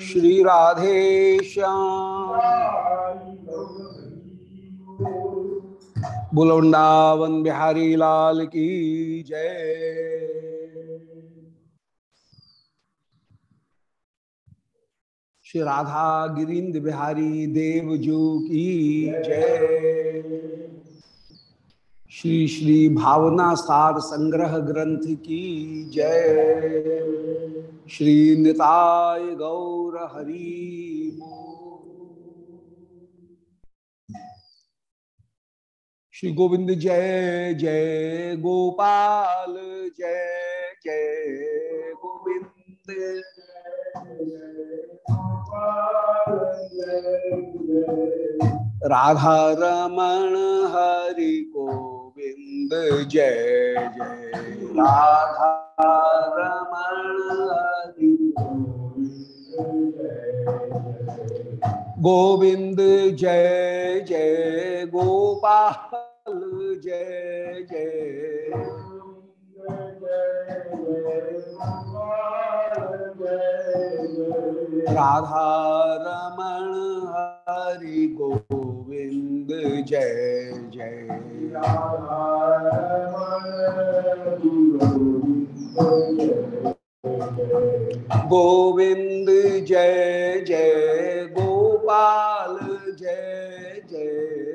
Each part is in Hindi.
श्री राधे बुलवृंदावन बिहारी लाल की जय श्री राधा गिरीन्द्र बिहारी देवजू की जय श्री श्री भावना सार संग्रह ग्रंथ की जय। श्री निताय गौर हरि श्री गोविंद जय जय गोपाल, जय जय गोविंद। राधा रमण हरि गोविंद जय जय। राधा रमण गोविंद जय जय। गोपाल जय जय। राधा रमण हरि गोविंद जय जय। गोविंद जय जय। गोपाल जय जय।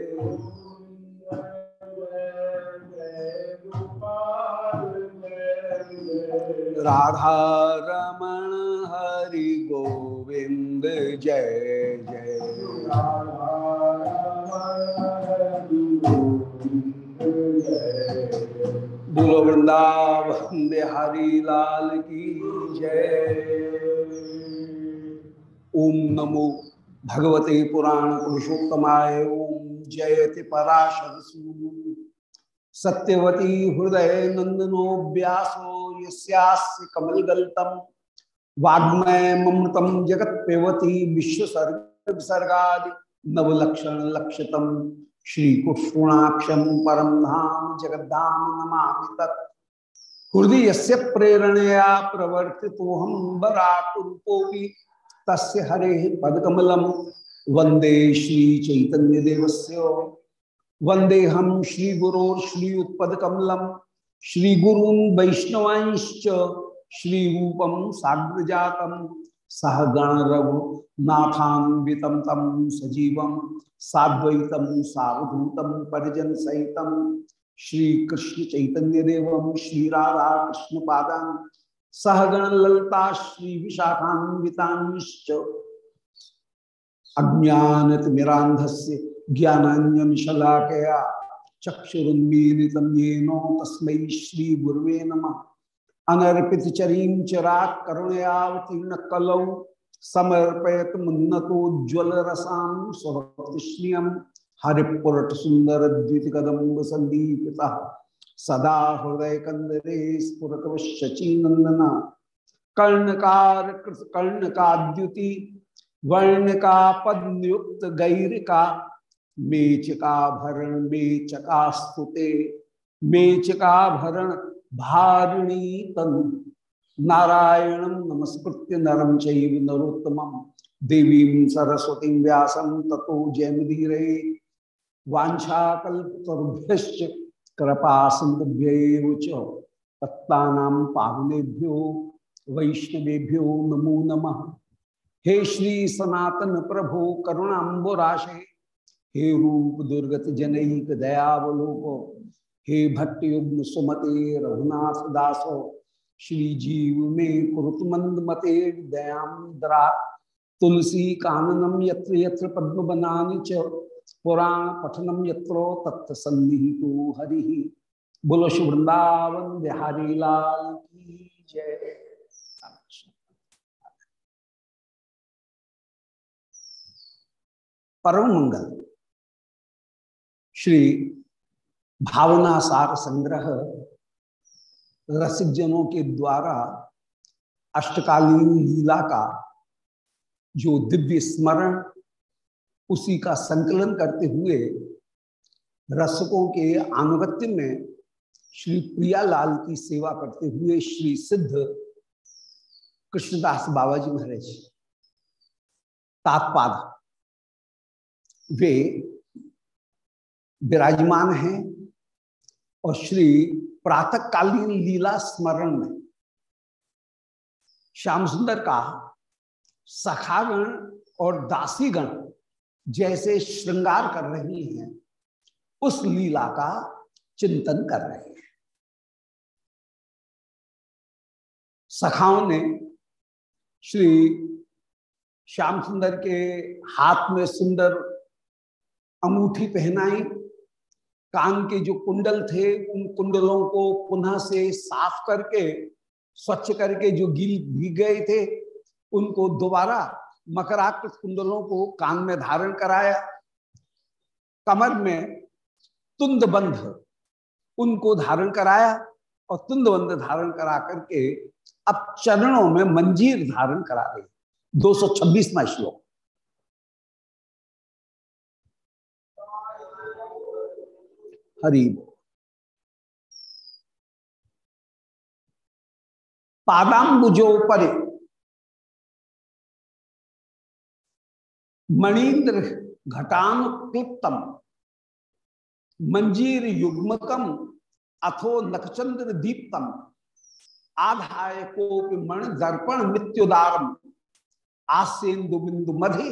राधा रमण हरि गोविंद जय जय। बोलो वृंदावन बिहारी लाल की जय। ओम नमो भगवते पुराण पुरुषोत्तमाय, ओम जयति पराशर सूनु सत्यवती हृदय नंदनो व्यासो यस्यास्य कमलगल्तम। वाग्मय ममृतम जगत पेवती विसर्गादि नवलक्षण लक्षतम। श्री कृष्णाक्षम परम धाम जगद्धाम नमामि तत्। हृदय से प्रेरणया प्रवर्तितो हम बराकुरूपोपि तस्य हरे पदकमलम। वंदे श्री चैतन्य देवस्य वंदे हम श्री गुरोर श्री उत्पद कमलम, श्री गुरून वैष्णवांश्च, श्री रूपम साग्रजातम। सह गण रघु नाथान्वितम तम सजीवम साद्वैतम सावधूतम परिजन सहितम श्री कृष्ण चैतन्य देवम श्री राधा कृष्ण पादान। सहगण ललता श्री विशाखान्विता विशाखान्विताश्च अज्ञानतिमिरांधस्य ज्ञानांजनशलाकया चक्षुरुन्मीलितं तस्मै श्रीगुर्वे नमः। अनर्पितचरीं चिरात् करुणयावतीर्ण कलौ समर्पयत मुन्नतोज्ज्वलरसां स्वभक्तिश्रियं हरिपुरटसुन्दरद्वितिकदम्ब सन्दीपितः सदा हृदयकन्दरे स्फुरतवशचीनन्दन कर्णकार कर्णकाद्युति वर्ण का पदयुक्त गैर का मेचका भरण मेचका स्तुते मेचका भरण तनु। नारायण नमस्कृत्य नरम चैव नरोत्तमम देवी सरस्वती व्यासं ततो जयमुदीरे। वाछाकुभ्य कृपा सिंधुभ्य पत्ता पावनेभ्यो, वैष्णवेभ्यो नमो नमः। हे श्री सनातन प्रभो करुणाबुराशे हे रूप दुर्गत जनईक दयावलोको, हे भट्ट युग्म सुमते रघुनाथ दासो, श्री जीव में कुरुत मंद मते दयाद्रा तुलसी काननम यत्र यत्र पद्म बनानी च पुराण पठनम यत्रो तत्व सन्निहितो हरि। बोलो वृंदावन बिहारी लाल की जय। परम मंगल। श्री भावना सार संग्रह रसिक जनों के द्वारा अष्टकालीन लीला का जो दिव्य स्मरण उसी का संकलन करते हुए रसकों के अनुगत्य में श्री प्रियालाल की सेवा करते हुए श्री सिद्ध कृष्णदास बाबा जी महाराज तात्पाद। वे विराजमान हैं और श्री प्रातकालीन लीला स्मरण में श्याम सुंदर का सखागण और दासीगण जैसे श्रृंगार कर रही हैं, उस लीला का चिंतन कर रहे हैं। सखाओं ने श्री श्याम सुंदर के हाथ में सुंदर अंगूठी पहनाई कान के जो कुंडल थे, उन कुंडलों को पुनः से साफ़ करके, स्वच्छ करके जो गिल भीग गए थे, उनको दोबारा मकराकृत कुंडलों को कान में धारण कराया। कमर में तुंद बंध उनको धारण कराया और तुंद बंध धारण करा करके अब चरणों में मंजीर धारण करा रहे। दो सौ छब्बीसवा श्लोक। हरीब पादाम्बुजो परे मणीन्द्र घटान क्लिप्तम मंजीर युग्मकम अथो नक्षचंद्र दीप्तम आधाय कोप मण दर्पण मृत्युदारम आसेन्दु बिंदु मधि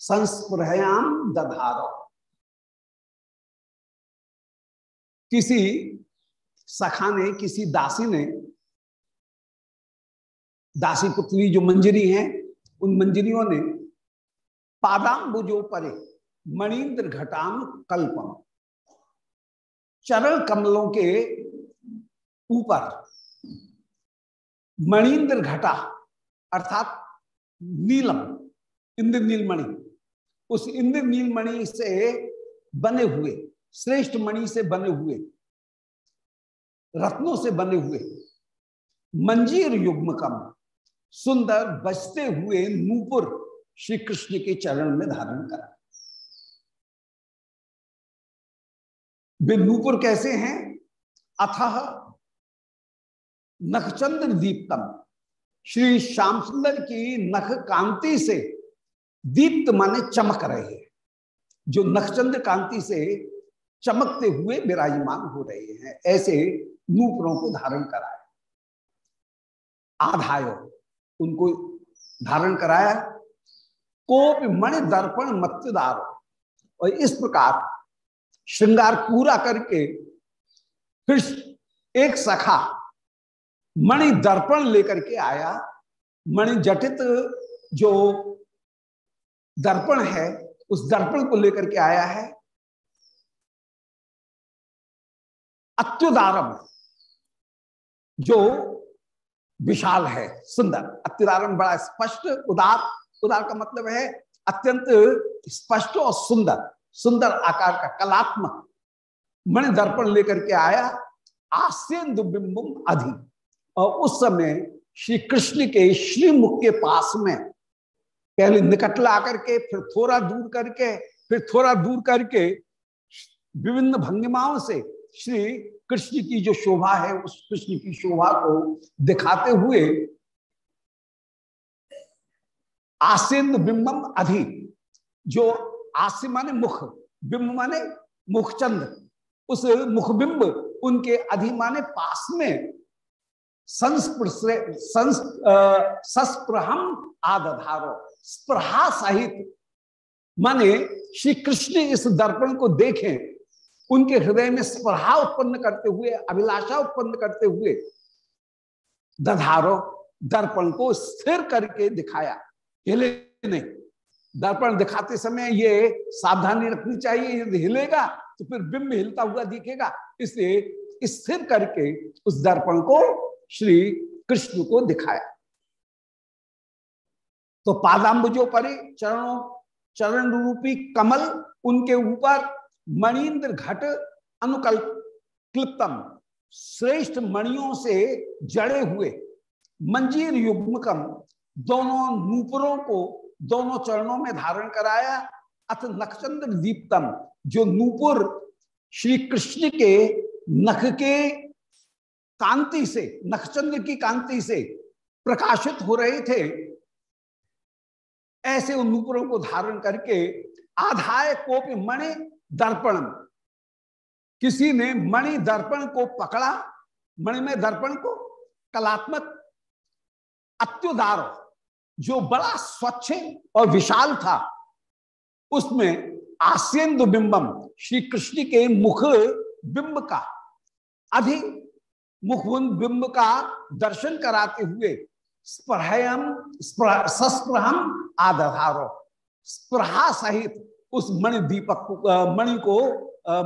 संस्प्रहयाम दधारो। किसी सखा ने, किसी दासी ने, दासी पुत्री जो मंजरी हैं, उन मंजरियों ने पादाम बुझो परे मणिन्द्र घटाम कल्पम। चरण कमलों के ऊपर मणिन्द्र घटा, अर्थात नीलम इंद्र नीलमणि उस इंद्र नीलमणि से बने हुए श्रेष्ठ मणि से बने हुए, रत्नों से बने हुए, मंजीर युग्मकम सुंदर बजते हुए नूपुर श्री कृष्ण के चरण में धारण करा। वे नूपुर कैसे हैं? अथाह नखचंद्र दीप्तम, श्री श्याम सुंदर की नख कांति से दीप्त माने चमक रहे हैं। जो नखचंद्र कांति से चमकते हुए विराजमान हो रहे हैं। ऐसे नूपुरों को धारण कराया। आधाय, उनको धारण कराया। कोप मणि दर्पण मतदार और इस प्रकार श्रृंगार पूरा करके फिर एक सखा मणि दर्पण लेकर के आया। मणि जटित जो दर्पण है, उस दर्पण को लेकर के आया है। अत्युदारम, जो विशाल है, सुंदर। अत्युदारम बड़ा स्पष्ट, उदार। उदार का मतलब है अत्यंत स्पष्ट और सुंदर। सुंदर आकार का कलात्मक। मणि दर्पण लेकर के आया आस्यन्दु बिंबुम अधि। और उस समय श्री कृष्ण के श्रीमुख के पास में पहले निकट ला करके, फिर थोड़ा दूर करके, फिर थोड़ा दूर करके विभिन्न भंगिमाओं से श्री कृष्ण की जो शोभा है, उस कृष्ण की शोभा को दिखाते हुए आसिंद बिंबम अधि, जो आस्य माने मुख, बिंब माने मुखचंद। उस मुखबिंब उनके अधि माने पास में संस्प्रहम आदधारो। स्प्रहा सहित माने श्री कृष्ण इस दर्पण को देखें उनके हृदय में स्पर्हा उत्पन्न करते हुए, अभिलाषा उत्पन्न करते हुए, दधारो, दर्पण को स्थिर करके दिखाया। हिले नहीं। दर्पण दिखाते समय ये सावधानी रखनी चाहिए। यदि हिलेगा तो फिर बिंब हिलता हुआ दिखेगा। इसलिए स्थिर करके उस दर्पण को श्री कृष्ण को दिखाया। तो पादाम्बुजो परे चरणों, चरण रूपी कमल उनके ऊपर मणिन्द्र घट अनुकल्प क्लिप्तम श्रेष्ठ मणियों से जड़े हुए। मंजीर युग्मकम दोनों नूपुरों को दोनों चरणों में धारण कराया। अथ नक्षचंद्र दीप्तम, जो नूपुर श्री कृष्ण के नख के कांति से नक्षचंद्र की कांति से प्रकाशित हो रहे थे, ऐसे उन नूपुरों को धारण करके आधाय कोप मणि दर्पण किसी ने मणि दर्पण को पकड़ा, मणि में दर्पण को कलात्मक अत्युदार, जो बड़ा स्वच्छ और विशाल था, उसमें आस्यन्दु बिंबम, श्री कृष्ण के मुख बिंब का, अधि मुख बिंब का दर्शन कराते हुए स्प्रहम सस्प्रहम आधारो स्प्रहा सहित उस मणि दीपक मणि को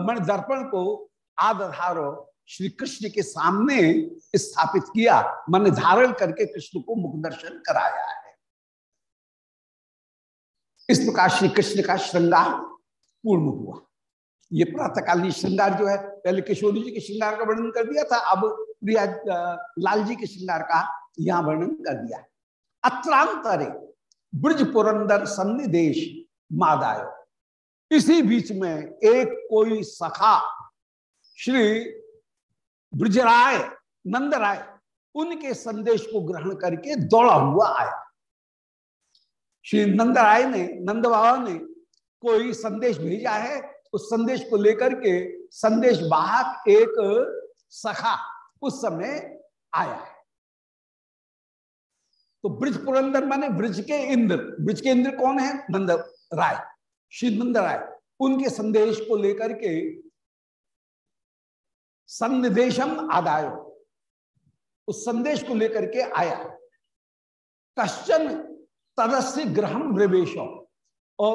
मणि दर्पण को आधारो श्री कृष्ण के सामने स्थापित किया, मन धारण करके कृष्ण को मुख दर्शन कराया है। इस प्रकार श्री कृष्ण का श्रृंगार पूर्ण हुआ। ये प्रातःकालीन श्रृंगार जो है, पहले किशोरी जी के श्रृंगार का वर्णन कर दिया था, अब प्रिया लाल जी के श्रृंगार का यहाँ वर्णन कर दिया। अत्रांतरे ब्रज पुरंदर सन्निदेश मादायो। इसी बीच में एक कोई सखा, श्री ब्रजराय नंद राय उनके संदेश को ग्रहण करके दौड़ा हुआ आया। श्री नंद राय ने, नंद बाबा ने कोई संदेश भेजा है? उस संदेश को लेकर के संदेश वाहक एक सखा उस समय आया है। तो ब्रिज पुरंदर माने ब्रिज के इंद्र। ब्रिज के इंद्र कौन है? नंद राय श्री नंद राय, उनके संदेश को लेकर के संदेशम आदाय उस संदेश को लेकर के आया, कश्चन तदस्य ग्रहण प्रवेश और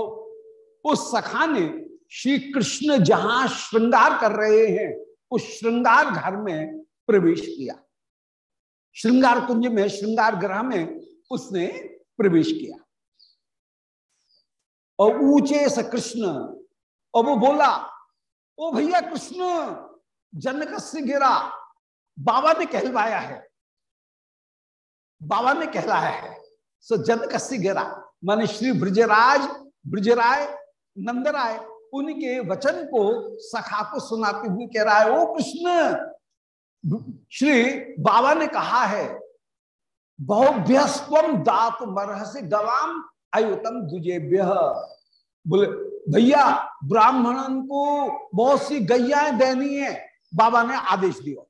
उस सखा ने श्री कृष्ण जहाँ श्रृंगार कर रहे हैं, उस श्रृंगार घर में प्रवेश किया। श्रृंगार कुंज में, श्रृंगार ग्रह में उसने प्रवेश किया। और ऊँचे से कृष्ण। और वो बोला, ओ भैया कृष्ण जनक से गिरा बाबा ने कहलवाया है। बाबा ने कहलाया है, सो जनक से गिरा माने श्री ब्रजराज, ब्रजराय, नंदराय, उनके वचन को सखा को सुनाते हुए कह रहा है, ओ कृष्ण, श्री बाबा ने कहा है बहुभ्यस्वम दात मरह से गवाम अयुतम दुजेभ्य बोले, भैया, ब्राह्मणन को बहुत सी गैयाएँ देनी है। बाबा ने आदेश दिया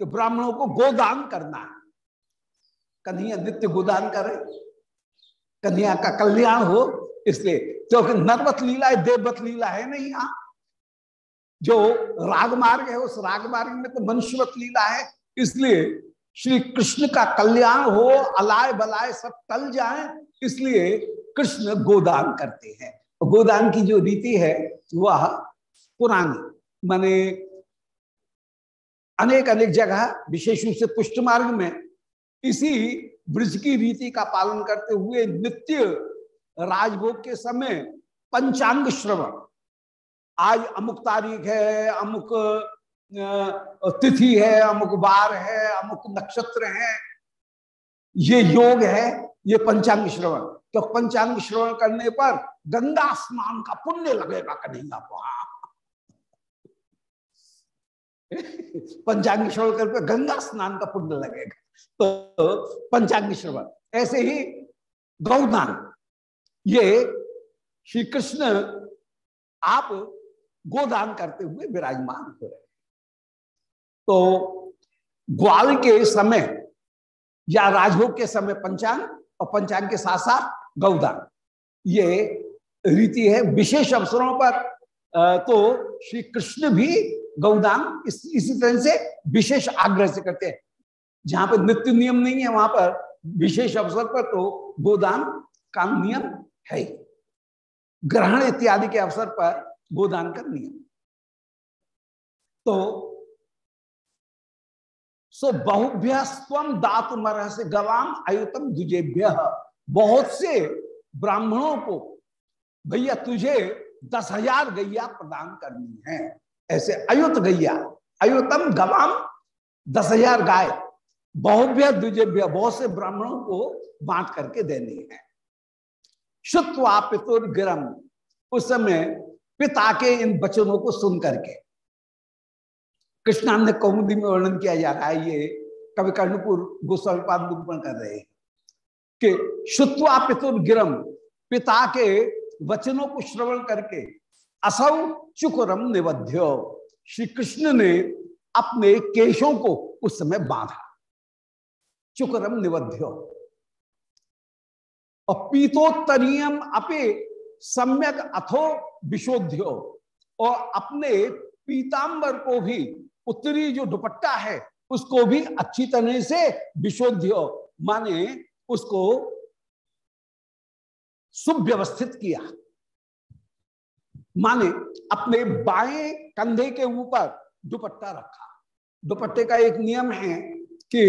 कि ब्राह्मणों को गोदान करना है। कन्हैया नित्य गोदान करे कन्हैया का कल्याण हो, इसलिए क्योंकि नरवत लीला है देववत लीला है नहीं यहाँ। जो रागमार्ग है, उस राग मार्ग में तो मनुष्यवत लीला है, इसलिए श्री कृष्ण का कल्याण हो, अलाय बलाय सब टल जाए, इसलिए कृष्ण गोदान करते हैं। गोदान की जो रीति है, वह पुरानी, माने अनेक अनेक जगह, विशेष रूप से पुष्ट मार्ग में, इसी ब्रज की रीति का पालन करते हुए नित्य राजभोग के समय पंचांग श्रवण। आज अमुक तारीख है, अमुक तिथि है, अमुक बार है, अमुक नक्षत्र है। ये योग है, ये पंचांग श्रवण। तो पंचांग श्रवण करने पर गंगा स्नान का पुण्य लगेगा कन्हैया वहाँ पंचांग श्रवण करने पर गंगा स्नान का पुण्य लगेगा। तो पंचांग श्रवण, ऐसे ही गौदान। ये श्री कृष्ण आप गोदान करते हुए विराजमान हो रहे तो ग्वाल के समय या राजभोग के समय पंचांग और पंचांग के साथ साथ गौदान। ये रीति है विशेष अवसरों पर। तो श्री कृष्ण भी गौदान इस, इसी तरह से विशेष आग्रह से करते हैं। जहाँ पर नित्य नियम नहीं है वहाँ पर विशेष अवसर पर तो गोदान का नियम है। ग्रहण इत्यादि के अवसर पर गोदान का नियम। तो सो बहुभ्य स्वम दात से गवाम अयुतम द्विजेभ्य। बहुत से ब्राह्मणों को भैया तुझे दस हज़ार गैया प्रदान करनी है। ऐसे अयुत गैया, अयुतम गवाम दस हज़ार गाय, बहुभ्य, द्विजेभ्य, बहुत से ब्राह्मणों को बांट करके देनी है। शुत्वा पितुर गिरम उस समय पिता के इन वचनों को सुन करके कृष्णान्य कौमुदी में वर्णन किया जा रहा है ये। कवि कर्णपुर गोस्वामी पाद निरूपण कर रहे हैं कि शुत्वा पितुर गिरम, पिता के वचनों को श्रवण करके असौ चुकरम निबध्य। श्री कृष्ण ने अपने केशों को उस समय बांधा। चुकरम निबध्य। और पीतोत्तरीयम अपे सम्यक अथो विशोध्यो। और अपने पीतांबर को भी उत्तरी जो दुपट्टा है, उसको भी अच्छी तरह से विशोध्यो माने उसको सुव्यवस्थित किया। माने अपने बाएँ कंधे के ऊपर दुपट्टा रखा। दुपट्टे का एक नियम है कि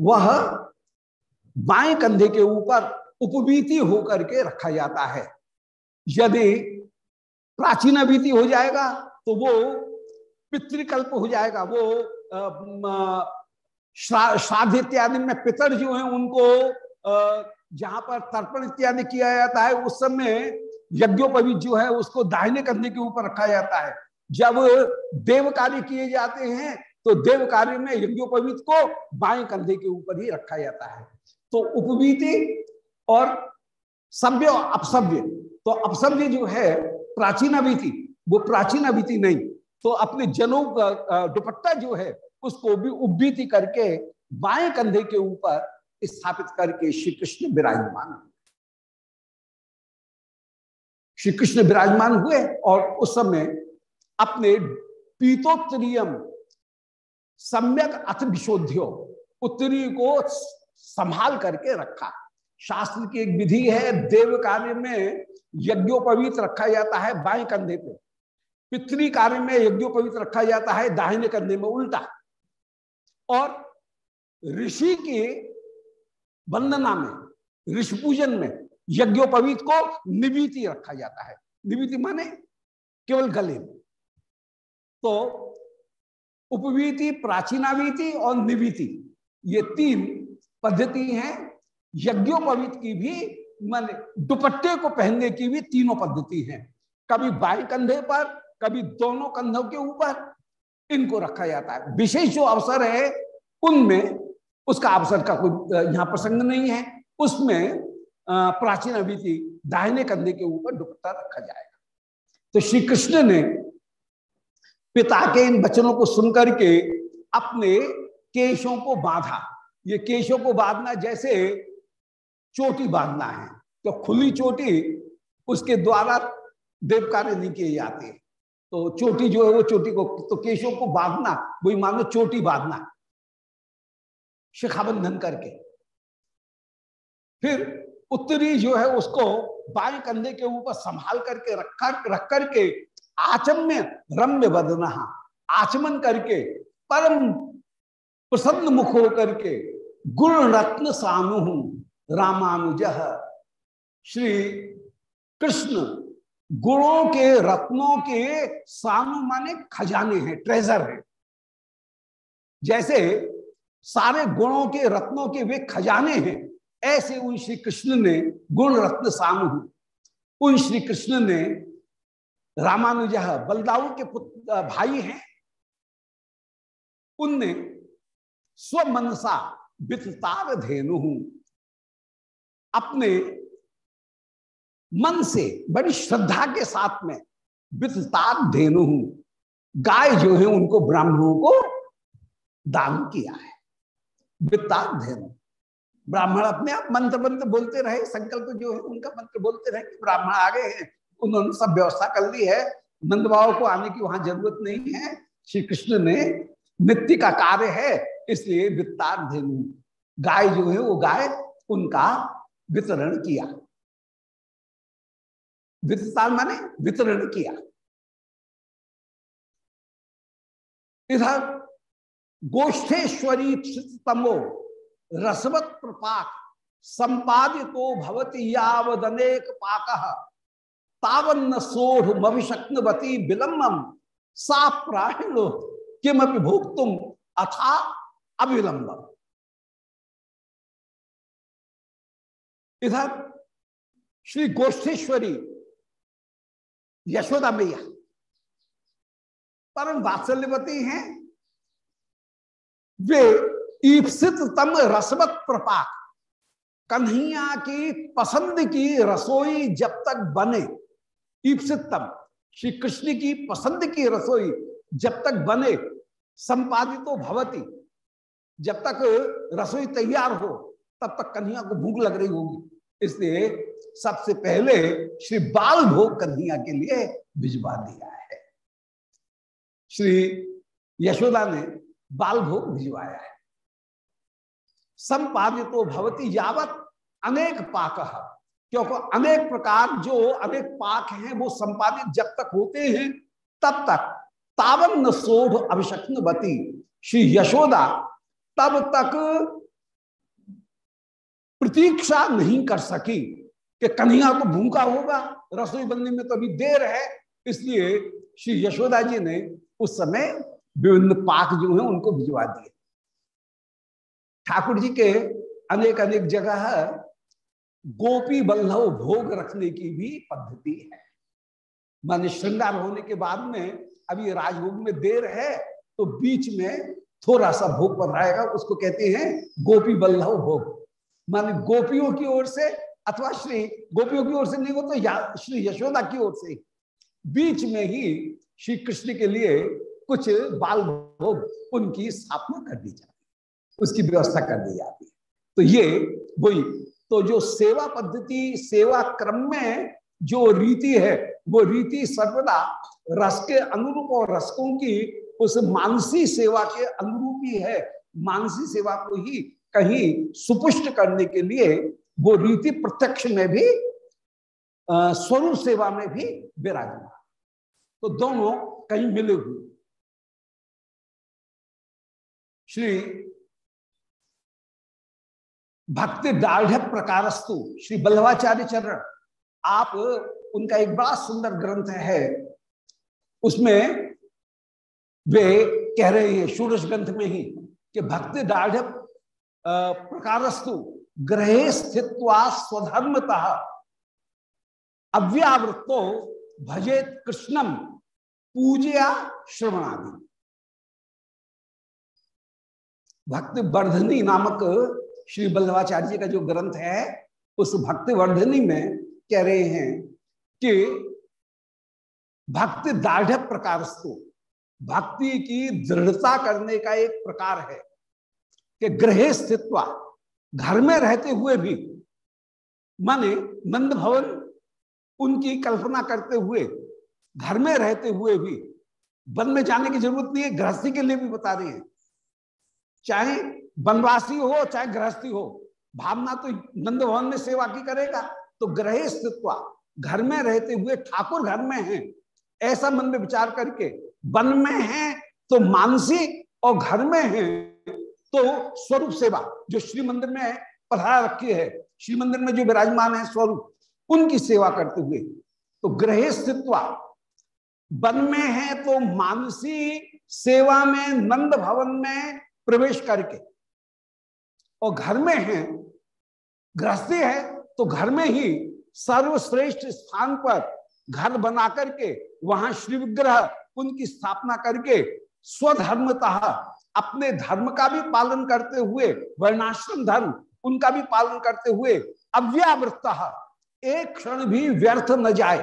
वह बाएँ कंधे के ऊपर उपवीति होकर के रखा जाता है। यदि प्राचीन बीति हो जाएगा तो वो पितृकल्प हो जाएगा। वो श्राद्ध इत्यादि में पितर जो है, उनको जहाँ पर तर्पण इत्यादि किया जाता है, उस समय यज्ञोपवीत जो है, उसको दाहिने कंधे के ऊपर रखा जाता है। जब देव कार्य किए जाते हैं तो देव कार्य में यज्ञोपवीत को बाएँ कंधे के ऊपर ही रखा जाता है। तो उपवीति और सभ्य और अपसभ्य। तो अपसभ्य जो है, प्राचीन अभिति, वो प्राचीन अभिति नहीं तो अपने जनों का दुपट्टा जो है, उसको भी उभीति करके बाएँ कंधे के ऊपर स्थापित करके श्री कृष्ण विराजमान श्री कृष्ण विराजमान हुए और उस समय अपने पीतोत्तरीयम सम्यक अथ विशोध्यो उत्तरी को संभाल करके रखा। शास्त्र की एक विधि है देव कार्य में यज्ञोपवीत रखा जाता है बाएँ कंधे पे। पितृ कार्य में यज्ञोपवीत रखा जाता है, दाहिने कंधे में उल्टा। और ऋषि की वंदना में, ऋषि पूजन में यज्ञोपवीत को निवीति रखा जाता है। निविति माने केवल गले में। तो उपवीति, प्राचीनावीति और निवीति ये तीन पद्धति हैं। यज्ञोपवीत की भी, माने दुपट्टे को पहनने की भी तीनों पद्धति हैं। कभी बाएँ कंधे पर कभी दोनों कंधों के ऊपर इनको रखा जाता है। विशेष जो अवसर है, उनमें उसका अवसर का कोई यहाँ प्रसंग नहीं है। उसमें प्राचीन अभिति दाहिने कंधे के ऊपर दुपट्टा रखा जाएगा। तो श्री कृष्ण ने पिता के इन वचनों को सुनकर के अपने केशों को बांधा। ये केशों को बांधना जैसे चोटी बांधना है। तो खुली चोटी उसके द्वारा देव कार्य नहीं किए जाते। तो चोटी जो है वो चोटी को तो केशों को बांधना, वही मानो चोटी बांधना। शिखाबंधन करके। फिर उत्तरी जो है उसको बाएँ कंधे के ऊपर संभाल करके रख कर, रख करके आचम्य, रम्य बदना। आचमन करके परम प्रसन्न मुख होकर के गुण रत्न सानु रामानुज। श्री कृष्ण गुणों के, रत्नों के सानु माने खजाने हैं ट्रेजर है। जैसे सारे गुणों के, रत्नों के वे खजाने हैं, ऐसे उन श्री कृष्ण ने गुण, रत्न, सानु उन श्री कृष्ण ने रामानुज बलदाऊ के पुत्र भाई हैं। उनने स्वमनसा वितार धेनु अपने मन से, बड़ी श्रद्धा के साथ में वितार धेनु गाय जो है उनको ब्राह्मणों को दान किया है। वितार धेनु। ब्राह्मण अपने आप मंत्र मंत्र बोलते रहे, संकल्प जो है उनका मंत्र बोलते रहे कि ब्राह्मण आ गए हैं, उन्होंने सब व्यवस्था कर ली है नंद बाबा को आने की वहाँ ज़रूरत नहीं है श्री कृष्ण ने नित्य का कार्य है, इसलिए वित्तार धेनु। गाय जो है वो गाय उनका वितरण किया। वित्तार माने वितरण किया। इधर गोष्ठेश्वरी तमो रसवत प्रपाक संपादितो भवती यावदनेक पाक। तावन्न सोढ़ मविशक्नवती विलम्बम सा प्राणिलो किमपि भोक्तुम अथा अविलंबम इधर श्री गोष्ठेश्वरी यशोदा मैया। परम वात्सल्यवती हैं। वे ईप्सित तम रसवत प्रपाक कन्हैया की पसंद की रसोई जब तक बने, ईप्सित तम। श्री कृष्ण की पसंद की रसोई जब तक बने, संपादित संपादितो भवती। जब तक रसोई तैयार हो, तब तक कन्हैया को भूख लग रही होगी। इसलिए सबसे पहले श्री बाल भोग कन्हैया के लिए भिजवा दिया है। श्री यशोदा ने बाल भोग भिजवाया है। संपादितो भवती यावत अनेक पाक, क्योंकि अनेक प्रकार जो अनेक पाक हैं, वो संपादित जब तक होते हैं, तब तक तावन न सोढ़ अभिषक्नवती श्री यशोदा तब तक प्रतीक्षा नहीं कर सकी कि कन्हैया तो भूखा होगा, रसोई बनने में तो अभी देर है। इसलिए श्री यशोदा जी ने उस समय विभिन्न पाक जो है उनको भिजवा दिए। ठाकुर जी के अनेक अनेक जगह गोपी बल्लभ भोग रखने की भी पद्धति है। माने श्रृंगार होने के बाद में अभी राजभोग में देर है तो बीच में थोड़ा सा भोग पर रहेगा उसको कहते हैं गोपी बल्लभ भोग। माने गोपियों की ओर से अथवा श्री, गोपियों की ओर से नहीं हो तो श्री यशोदा की ओर से। बीच में ही श्री कृष्ण के लिए कुछ बाल भोग उनकी स्थापना कर दी जाती उसकी व्यवस्था कर दी जाती है। तो ये वही तो जो सेवा पद्धति, सेवा क्रम में जो रीति है, वो रीति सर्वदा रस के अनुरूप और रसकों की उस मानसी सेवा के अनुरूप ही है। मानसी सेवा को ही कहीं सुपुष्ट करने के लिए वो रीति प्रत्यक्ष में भी स्वरूप सेवा में भी विराजमान। तो दोनों कहीं मिले हुए। श्री भक्ति दाढ़ प्रकारस्तु, श्री बल्लभाचार्य चरण, आप उनका एक बड़ा सुंदर ग्रंथ है। उसमें वे कह रहे हैं, सूरज ग्रंथ में ही, कि भक्ति दाढ़ प्रकारस्तु ग्रहे स्थित्वा स्वधर्मतः अव्यावृत्तो भजेत कृष्णम पूजया श्रवणादि। भक्ति वर्धनी नामक श्री बल्लभाचार्य जी का जो ग्रंथ है, उस भक्ति वर्धनी में कह रहे हैं कि भक्ति दाढ़ प्रकार भक्ति की दृढ़ता करने का एक प्रकार है। कि ग्रह स्थित्व, घर में रहते हुए भी, माने नंद भवन उनकी कल्पना करते हुए, घर में रहते हुए भी, वन में जाने की ज़रूरत नहीं है, गृहस्थी के लिए भी बता रहे हैं। चाहे वनवासी हो, चाहे गृहस्थी हो, भावना तो नंद भवन में सेवा की करेगा। तो ग्रह स्थित्व, घर में रहते हुए ठाकुर घर में है, ऐसा मन में विचार करके, वन में है तो मानसी और घर में है। तो स्वरूप सेवा, जो श्री मंदिर में पढ़ा रखी है, श्री मंदिर में जो विराजमान है स्वरूप, उनकी सेवा करते हुए तो ग्रह स्थित्व वन में है तो मानसी सेवा में, नंद भवन में प्रवेश करके, और घर में है, गृहस्थी है तो घर में ही सर्वश्रेष्ठ स्थान पर घर बना करके, वहाँ श्री विग्रह उनकी स्थापना करके, स्वधर्मतः अपने धर्म का भी पालन करते हुए, वर्णाश्रम धर्म, उनका भी पालन करते हुए अव्यावृत एक क्षण भी व्यर्थ न जाए।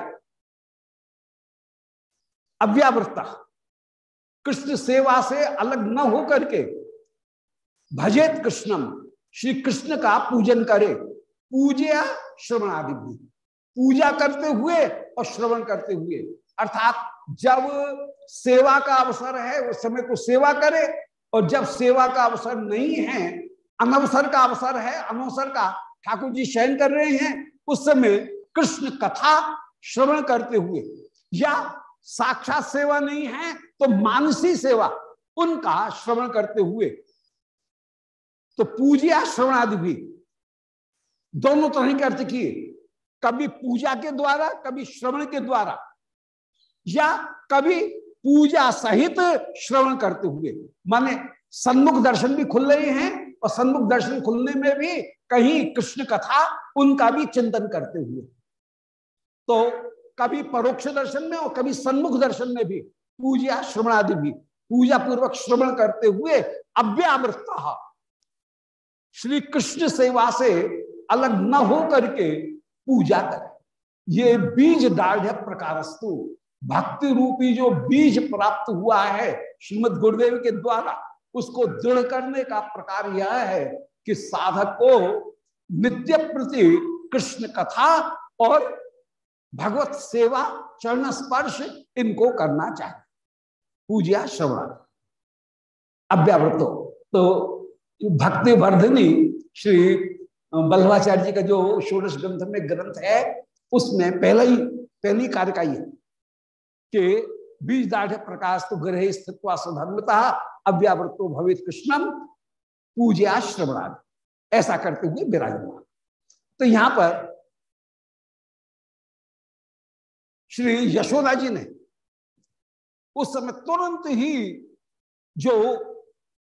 अव्यावृत कृष्ण सेवा से अलग न होकर के भजेत कृष्णम, श्री कृष्ण का पूजन करे। पूजया श्रवणादि पूजा करते हुए और श्रवण करते हुए। अर्थात जब सेवा का अवसर है, उस समय को सेवा करे और जब सेवा का अवसर नहीं है, अनवसर का अवसर है, अनवसर का ठाकुर जी शयन कर रहे हैं, उस समय कृष्ण कथा श्रवण करते हुए, या साक्षात सेवा नहीं है तो मानसी सेवा, उनका श्रवण करते हुए तो पूजिया श्रवणादि भी, दोनों तरह के अर्थ किए। कभी पूजा के द्वारा, कभी श्रवण के द्वारा, या कभी पूजा सहित श्रवण करते हुए। माने सन्मुख दर्शन भी खुल रहे हैं और सन्मुख दर्शन खुलने में भी कहीं कृष्ण कथा उनका भी चिंतन करते हुए। तो कभी परोक्ष दर्शन में और कभी सन्मुख दर्शन में भी पूजा श्रवणादि भी, पूजा पूर्वक श्रवण करते हुए अव्यावृत श्री कृष्ण सेवा से अलग न हो करके पूजा करें। ये बीज दाढ़ प्रकारस्तु। भक्ति रूपी जो बीज प्राप्त हुआ है श्रीमद गुरुदेव के द्वारा, उसको दृढ़ करने का प्रकार यह है कि साधक को नित्य प्रति कृष्ण कथा और भगवत सेवा, चरण स्पर्श इनको करना चाहिए। पूजा श्रवण। अव्यावृतो। तो भक्ति वर्धनी श्री बल्लभाचार्य जी का जो षोडश ग्रंथ में ग्रंथ है, उसमें पहला ही पहली कार्य का ये। कि बीज दाढ़ प्रकाश तो ग्रह स्थित स्वधर्मता अव्यावृतो भवित कृष्णम पूजा श्रवणा ऐसा करते हुए विराजमान। तो यहाँ पर श्री यशोदा जी ने उस समय तुरंत ही जो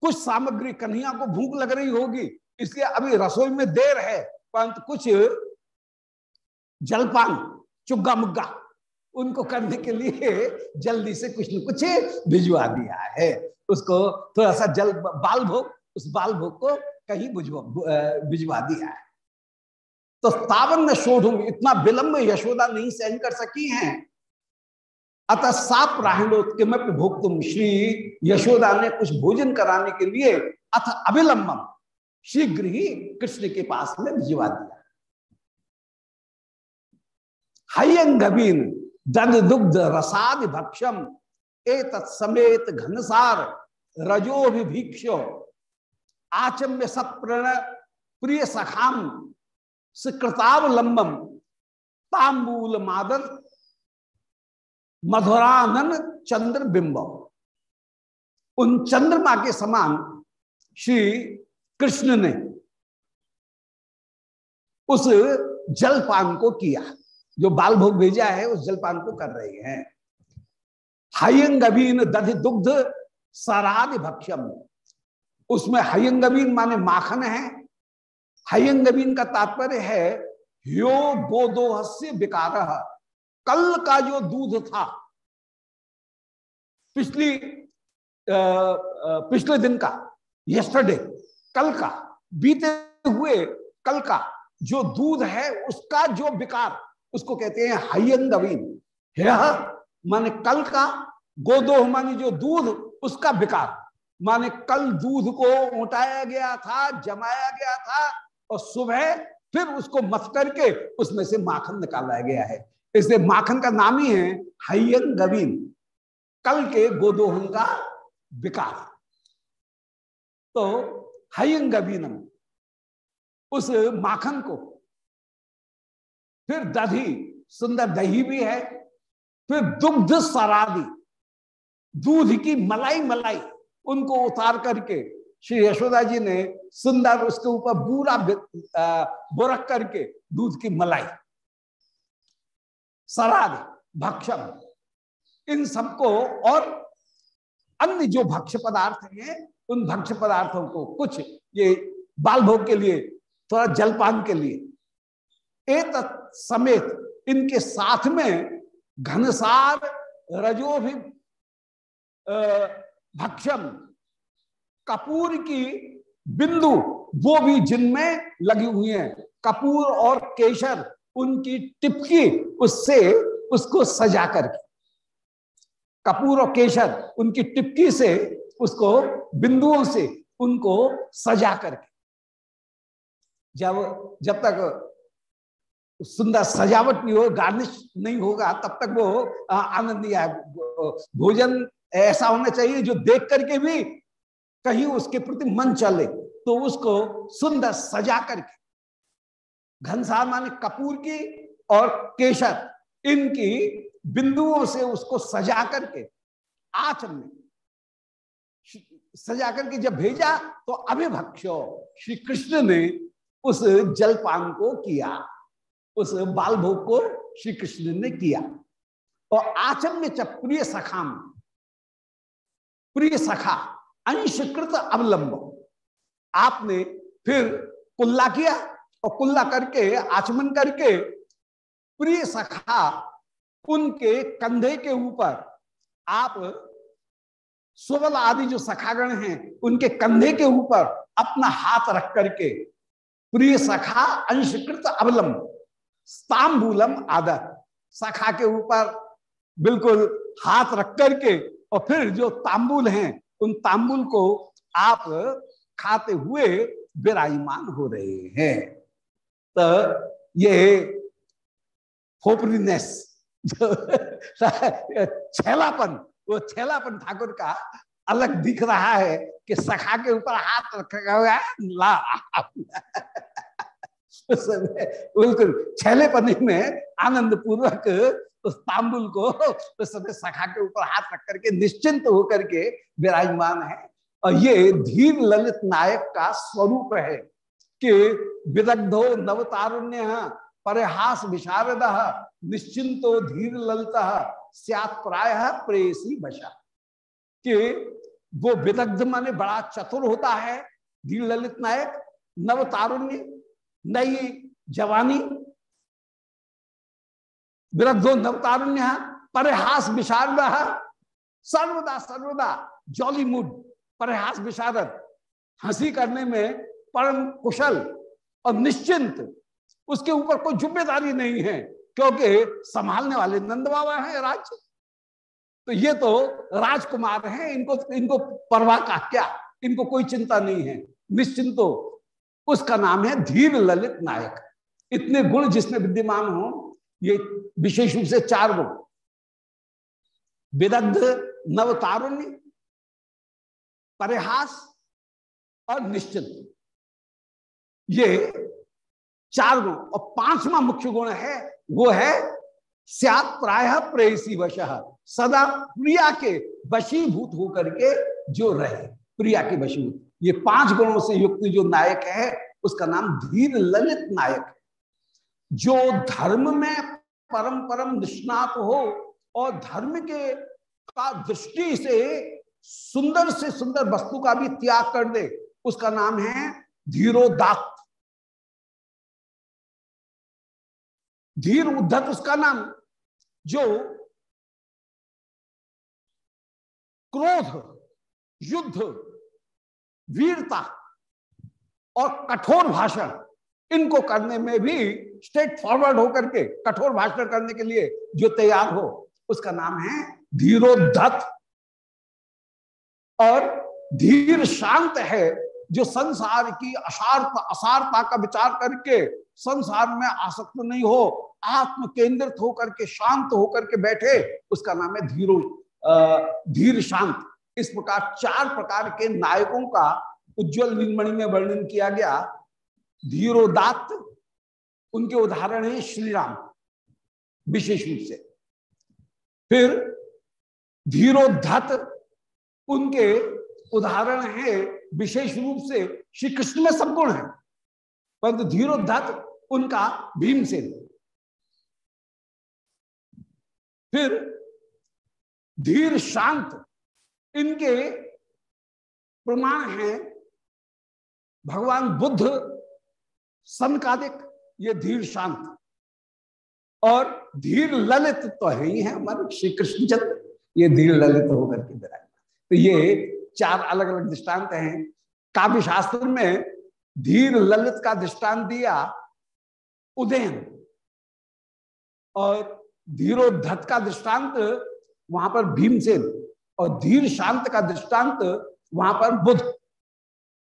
कुछ सामग्री कन्हैया को भूख लग रही होगी, इसलिए अभी रसोई में देर है, परंतु कुछ जलपान, चुग्गा मुग्गा उनको करने के लिए जल्दी से कुछ न कुछ भिजवा दिया है। उसको थोड़ा सा जल, बाल भोग, उस बाल भोग को कहीं भिजवा दिया है। तो तावन न शोध, इतना विलंब यशोदा नहीं सहन कर सकी हैं। अतः साप राहिणोत्म तुम श्री यशोदा ने कुछ भोजन कराने के लिए अथ अविलंबम शीघ्र ही कृष्ण के पास में भिजवा दिया। हयंगबीन दन दुग्ध रसाद भक्षम एक समेत घनसार रजोभिभीक्ष आचम्य सप्रण प्रिय सखाम सुकृतावलंबम तांबूल मादन मधुरानन चंद्र बिंब उन चंद्रमा के समान श्री कृष्ण ने उस जलपान को किया। जो बाल भोग भेजा है, उस जलपान को कर रहे हैं। हयंगबीन दधि दुग्ध सराद भक्ष्यम। उसमें हयंगबीन माने माखन है। हयंगबीन का तात्पर्य है, यो गोदोहस्य विकार। कल का जो दूध था, पिछली पिछले दिन का यस्टरडे कल का, बीते हुए कल का जो दूध है, उसका जो विकार उसको कहते हैं हयंगवीन माने कल का गोदोह माने जो दूध, उसका विकार। माने कल दूध को उठाया गया था, जमाया गया था, और सुबह फिर उसको मत करके उसमें से माखन निकाला गया है। इसलिए माखन का नाम ही है हयन गवीन कल के गोदोहन का विकार। तो हयन गवीनम उस माखन को फिर दही सुंदर दही भी है, फिर दुग्ध सरादी दूध की मलाई मलाई उनको उतार करके श्री यशोदा जी ने सुंदर उसके ऊपर बूरा बुरक करके दूध की मलाई सराद भक्षम, इन सबको और अन्य जो भक्ष्य पदार्थ हैं, उन भक्ष्य पदार्थों को कुछ ये बाल भोग के लिए, थोड़ा जलपान के लिए एक समेत इनके साथ में घनसार रजो भी भक्षम, कपूर की बिंदु, वो भी जिनमें लगी हुई है। कपूर और केशर, उनकी टिपकी उससे, उसको सजा करके। कपूर और केशर, उनकी टिपकी से, उसको बिंदुओं से, उनको सजा करके। जब जब तक सुंदर सजावट नहीं हो, गार्निश नहीं होगा, तब तक वो आनंद नहीं आए भोजन ऐसा होना चाहिए जो देख करके भी कहीं उसके प्रति मन चले तो उसको सुंदर सजा करके। घनसार माने कपूर की और केशर, इनकी बिंदुओं से उसको सजा करके, आच में सजा करके जब भेजा तो अभिभक्षो श्री कृष्ण ने उस जलपान को किया। उस बाल भोग को श्री कृष्ण ने किया। और आचम्य च प्रिय सखाम। प्रिय सखा, अंशकृत अवलंब। आपने फिर कुल्ला किया और कुल्ला करके, आचमन करके प्रिय सखा, उनके कंधे के ऊपर आप सुबल आदि जो सखागण हैं, उनके कंधे के ऊपर अपना हाथ रख करके प्रिय सखा, अंशकृत अवलम आदर। सखा के ऊपर बिल्कुल हाथ रख करके और फिर जो तांबुल हैं, उन तांबुल को आप खाते हुए विराजमान हो रहे हैं। तो ये खोपरीनेस जो छेलापन, वो छेलापन ठाकुर का अलग दिख रहा है कि सखा के ऊपर हाथ रखा हुआ है, ला। बिल्कुल छेले पनी में आनंद पूर्वक उस तांबुल को उस समय सखा के ऊपर हाथ रख करके निश्चिंत होकर के विराजमान है। और ये धीर ललित नायक का स्वरूप है कि विदग्धो नवतारुण्य, परिहास विशारद, निश्चिंतो धीर ललित प्राय प्रेसी बशा कि वो विदग्ध माने बड़ा चतुर होता है, धीर ललित नायक, नवतारुण्य नई जवानी। विरद्धो नवतारुण्य परिहास विशारद सर्वदा सर्वदा जॉली मूड परिहास विशारद हँसी करने में परम कुशल और निश्चिंत, उसके ऊपर कोई ज़िम्मेदारी नहीं है, क्योंकि संभालने वाले नंद बाबा है राज्य तो ये तो राजकुमार हैं, इनको इनको परवाह का क्या? इनको कोई चिंता नहीं है। निश्चिंतो उसका नाम है धीर ललित नायक। इतने गुण जिसमें विद्यमान हो, ये विशेष रूप से चार गुण। विदग्ध, नवतारुण्य, परिहास और निश्चित। ये चार गुण। और पांचवा मुख्य गुण है, वो है स्यात प्राय प्रेसी वश। सदा प्रिया के वशीभूत होकर के जो रहे, प्रिया के वशीभूत। ये पाँच गुणों से युक्त जो नायक है, उसका नाम धीर ललित नायक है। जो धर्म में परम परम निष्णात हो और धर्म के का दृष्टि से सुंदर से सुंदर वस्तु का भी त्याग कर दे, उसका नाम है धीरोदात धीर उद्धत उसका नाम, जो क्रोध, युद्ध वीरता और कठोर भाषण, इनको करने में भी स्ट्रेट फॉरवर्ड होकर के, कठोर भाषण करने के लिए जो तैयार हो, उसका नाम है धीरोद्धत। और धीर शांत है, जो संसार की असार्थ, असारता का विचार करके संसार में आसक्त नहीं हो, आत्म केंद्रित होकर के, शांत होकर के बैठे, उसका नाम है धीरो धीर शांत। इस प्रकार चार प्रकार के नायकों का उज्जवल नीलमणि में वर्णन किया गया। धीरोदात उनके उदाहरण है श्री राम विशेष रूप से। फिर धीरोधत उनके उदाहरण है, विशेष रूप से श्री कृष्ण में सब गुण है, परंतु धीरोधत उनका भीमसेन। फिर धीर शांत इनके प्रमाण हैं। भगवान बुद्ध संकादिक ये धीर शांत। और धीर ललित तो है ही है हमारे श्री कृष्ण चंद्र ये धीर ललित होकर के विराजमान। तो ये चार अलग अलग दृष्टांत हैं। काव्य शास्त्र में धीर ललित का दृष्टांत दिया उदयन, और धीरोधत का दृष्टांत वहाँ पर भीमसेन। और धीर शांत का दृष्टांत वहाँ पर बुद्ध,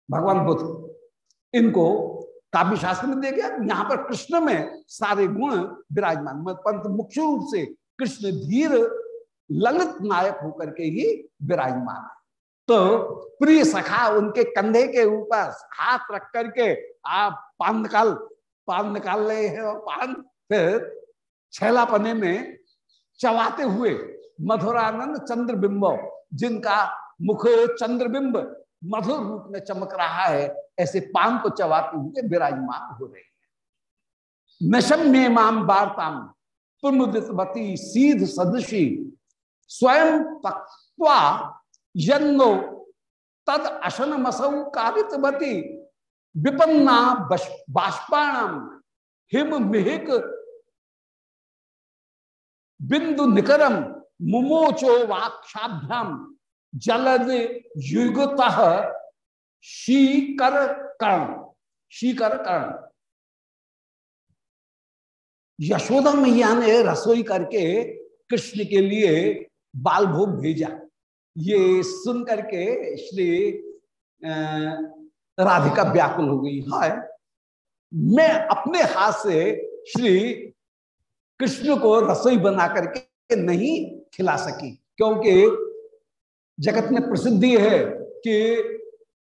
भगवान बुद्ध। इनको काव्य शास्त्र में दिया गया, यहाँ पर कृष्ण में सारे गुण विराजमान। परंतु मुख्य रूप से कृष्ण धीर, ललित नायक होकर के ही विराजमान तो प्रिय सखा, उनके कंधे के ऊपर हाथ रख करके आप पान निकाल पान निकाल रहे हैं और पान फिर छेला पने में चबाते हुए मधुरानंद चंद्रबिंब, जिनका मुख चंद्रबिंब मधुर रूप में चमक रहा है, ऐसे पान को चबाते हुए विराजमान हो रहे हैं। नशम में माम वार्ताम प्रमुदितवती सीध सदृशी, स्वयं पक्वा यन्नो तद अशन मसौ कारितवती, विपन्ना बाष्पाणाम हिम मिहिक, बिंदु निकरम मुमोचो वाक्षाभ्याम जलद युगत शीकर कर्ण शीकर कर्ण यशोदा मैया ने रसोई करके कृष्ण के लिए बाल भोग भेजा। ये सुन करके श्री राधिका व्याकुल हो गई। है मैं अपने हाथ से श्री कृष्ण को रसोई बना करके नहीं खिला सकी। क्योंकि जगत में प्रसिद्धि है कि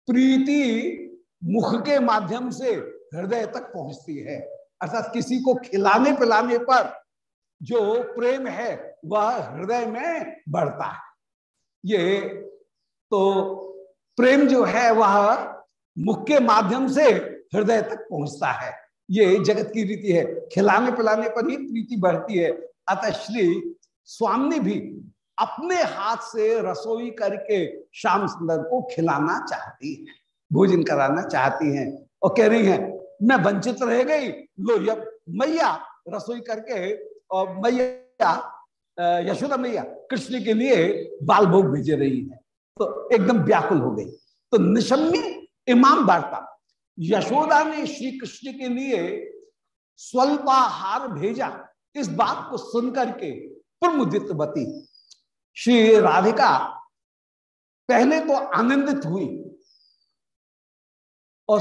प्रीति मुख के माध्यम से हृदय तक पहुँचती है। अर्थात किसी को खिलाने पिलाने पर जो प्रेम है, वह हृदय में बढ़ता है। ये तो प्रेम जो है, वह मुख के माध्यम से हृदय तक पहुँचता है। ये जगत की रीति है। खिलाने पिलाने पर ही प्रीति बढ़ती है। अतः श्री स्वामी भी अपने हाथ से रसोई करके श्याम सुंदर को खिलाना चाहती है, भोजन कराना चाहती हैं और कह रही हैं, मैं वंचित रह गई, लो मैया, रसोई करके और मैया यशोदा मैया, कृष्ण के लिए बाल भोग भेजे रही है। तो एकदम व्याकुल हो गई। तो निशम्य इमाम वार्ता, यशोदा ने श्री कृष्ण के लिए स्वल्पाहार भेजा। इस बात को सुनकर के प्रमुदितवती। श्री राधिका पहले तो आनंदित हुई और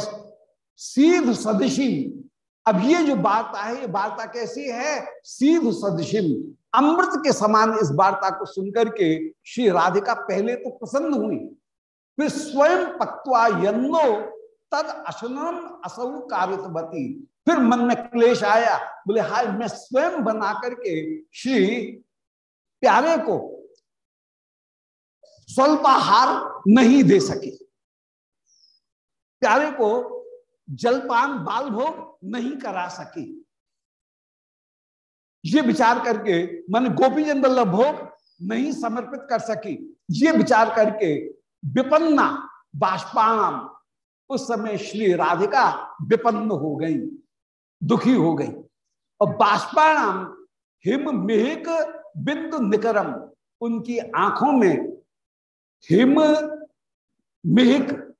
सीध सदशिम अब ये जो वार्ता है, ये वार्ता कैसी है? सीध सदशिम अमृत के समान इस वार्ता को सुनकर के श्री राधिका पहले तो प्रसन्न हुई। फिर स्वयं पक्वा यन्नो तद अशनम असौ कारितवती। फिर मन में क्लेश आया, बोले, हाय, मैं स्वयं बना करके श्री प्यारे को स्वल्पाहार नहीं दे सके। प्यारे को जलपान बाल भोग नहीं करा सकी। ये विचार करके मन गोपी जन वल्लभ भोग नहीं समर्पित कर सकी। ये विचार करके विपन्ना बाष्पाणाम उस समय श्री राधिका विपन्न हो गई, दुखी हो गई। और बाष्पाणाम हिम मेहक बिंदु निकरम उनकी आँखों में हिम, मेहक,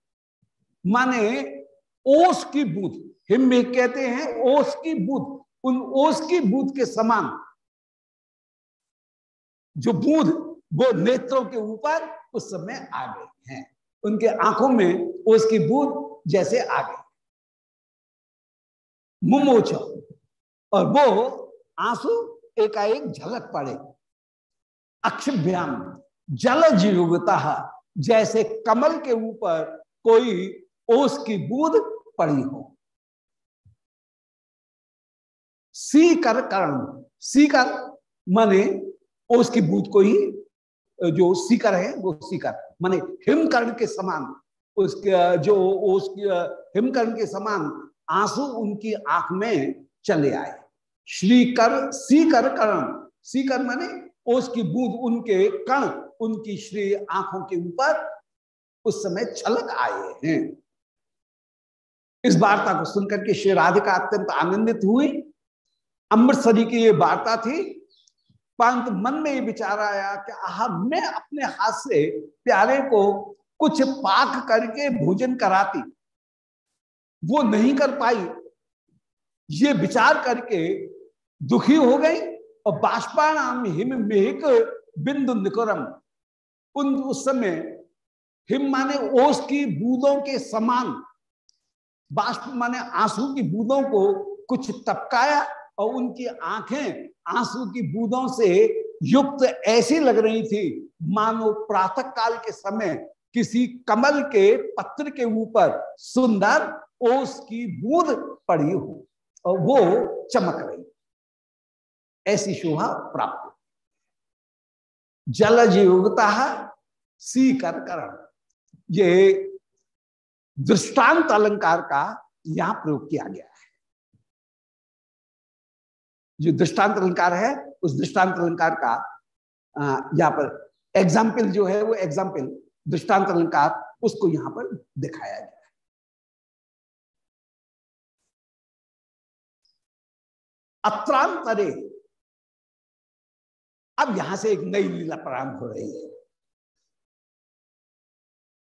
माने ओस की बूथ हिम, मेहक कहते हैं, ओस की बूथ उन ओस की बूथ के समान जो बूंद, वो नेत्रों के ऊपर उस समय आ गए हैं। उनके आँखों में उसकी बूंद जैसे आ गई। मुमोच और वो आँसू एकाएक झलक पड़े। अक्षभ्याम जल जीवता जैसे कमल के ऊपर कोई ओस की बूंद पड़ी हो। सीकर कर्ण सीकर माने ओस की बूंद को ही, जो सीकर है, वो सीकर। माने हिमकर्ण के समान, उसके, जो उसकी हिमकर्ण के समान आँसू उनकी आँख में चले आए। श्रीकर, सीकर कर्ण। सीकर माने उसकी बूंद, उनके कण, उनकी श्री आँखों के ऊपर उस समय छलक आए हैं। इस वार्ता को सुनकर के श्री राधिका अत्यंत आनंदित हुई। अमृतसरी की ये वार्ता थी। परंतु मन में ये विचार आया कि आह, मैं अपने हाथ से प्यारे को कुछ पाक करके भोजन कराती। वो नहीं कर पाई। ये विचार करके दुखी हो गई और बाष्पाणाम हिम मेहक बिंदु निकुरम। उन उस समय हिम माने ओस की बूंदों के समान, बाष्प माने आँसू की बूंदों को कुछ तपकाया और उनकी आँखें आँसू की बूंदों से युक्त ऐसी लग रही थी, मानो प्रातः काल के समय किसी कमल के पत्र के ऊपर सुंदर ओस की बूंद पड़ी हो और वो चमक रही। ऐसी शोभा प्राप्त। जल सी कर करण। ये दृष्टांत अलंकार का यहाँ प्रयोग किया गया है। जो दृष्टांत अलंकार है, उस दृष्टांत अलंकार का यहाँ पर एग्ज़ाम्पल जो है, वो एग्ज़ाम्पल दृष्टांत अलंकार, उसको यहाँ पर दिखाया गया है। अत्रांतरे अब यहाँ से एक नई लीला प्रारंभ हो रही है।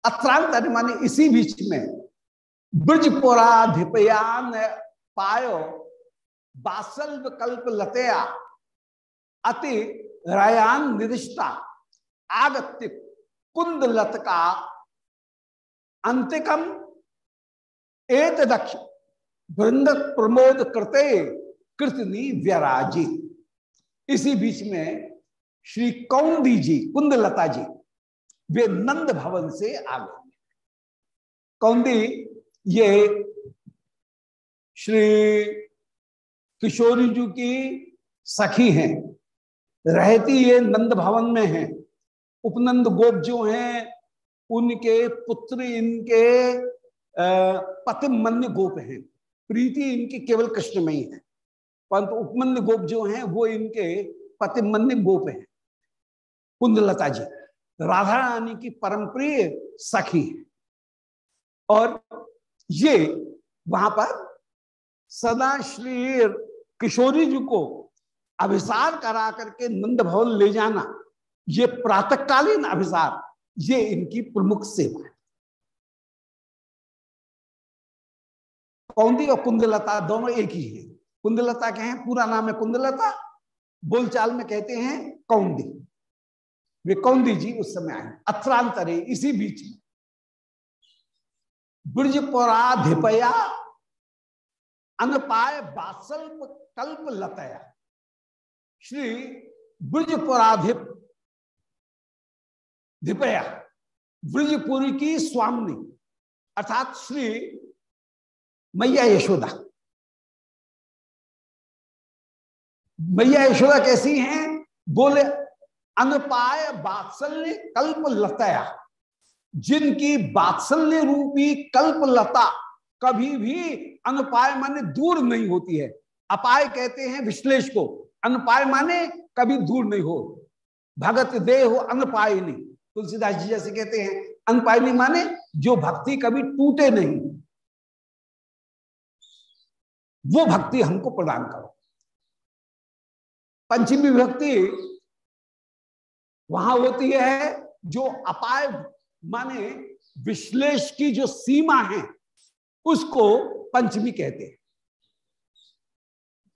अत्रांत माने इसी बीच में ब्रजपुराधिपयान पायो बासल कल्प लतया, अति रयान निर्दिष्टा आगत्य कुंद लत का अंतिकम एक दक्ष वृंद प्रमोद करते कृतनी व्यराजी। इसी बीच में श्री कौंदी जी, कुंदलता जी, वे नंद भवन से आ गए कौंदी ये श्री किशोरी जी की सखी हैं। रहती ये नंद भवन में हैं। उपनंद गोप जो हैं, उनके पुत्र, इनके पतिमन्य गोप हैं। प्रीति इनकी केवल कृष्ण में ही। है परंतु उपमन्य गोप जो हैं, वो इनके पति पतिमन्य गोप हैं। कुंदलता जी राधा रानी की परम प्रिय सखी है। और ये वहाँ पर सदा श्री किशोरी जी को अभिसार करा करके नंद भवन ले जाना, ये प्रातकालीन अभिसार, ये इनकी प्रमुख सेवा है। कौंदी और कुंदलता दोनों एक ही है। कुंदलता के हैं पूरा नाम है कुंदलता, बोलचाल में कहते हैं कौंदी वे कौंदी जी उस समय आए, अत्रांतरे, इसी बीच में। ब्रजपुराधिपया अनपाय बासल कल्प लतया। श्री ब्रजपुराधिप धिपया ब्रजपुरी की स्वामी अर्थात श्री मैया यशोदा। मैया यशोदा कैसी हैं? बोले अनपाय बात्सल्य कल्प लताया। जिनकी बात्सल्य रूपी कल्प लता कभी भी अनपाय माने दूर नहीं होती है। अपाय कहते हैं विश्लेष को अनपाय माने कभी दूर नहीं हो। भगत दे हो अनपाय नहीं। तुलसीदास जी जैसे कहते हैं अनपाय नहीं माने जो भक्ति कभी टूटे नहीं। वो भक्ति हमको प्रदान करो। पंचमी विभक्ति वहाँ होती है जो अपाय, माने विश्लेष की जो सीमा है, उसको पंचमी कहते हैं।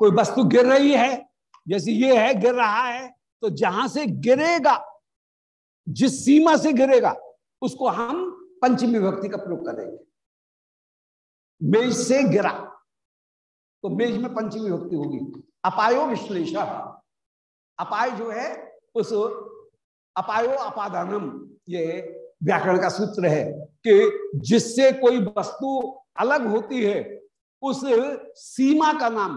कोई वस्तु गिर रही है, जैसे ये है, गिर रहा है तो जहाँ से गिरेगा, जिस सीमा से गिरेगा, उसको हम पंचमी विभक्ति का प्रयोग करेंगे। मेज से गिरा तो मेज में पंचमी विभक्ति होगी। अपायो विश्लेषण, अपाय जो है, उस अपायो अपादानम, ये व्याकरण का सूत्र है कि जिससे कोई वस्तु अलग होती है, उस सीमा का नाम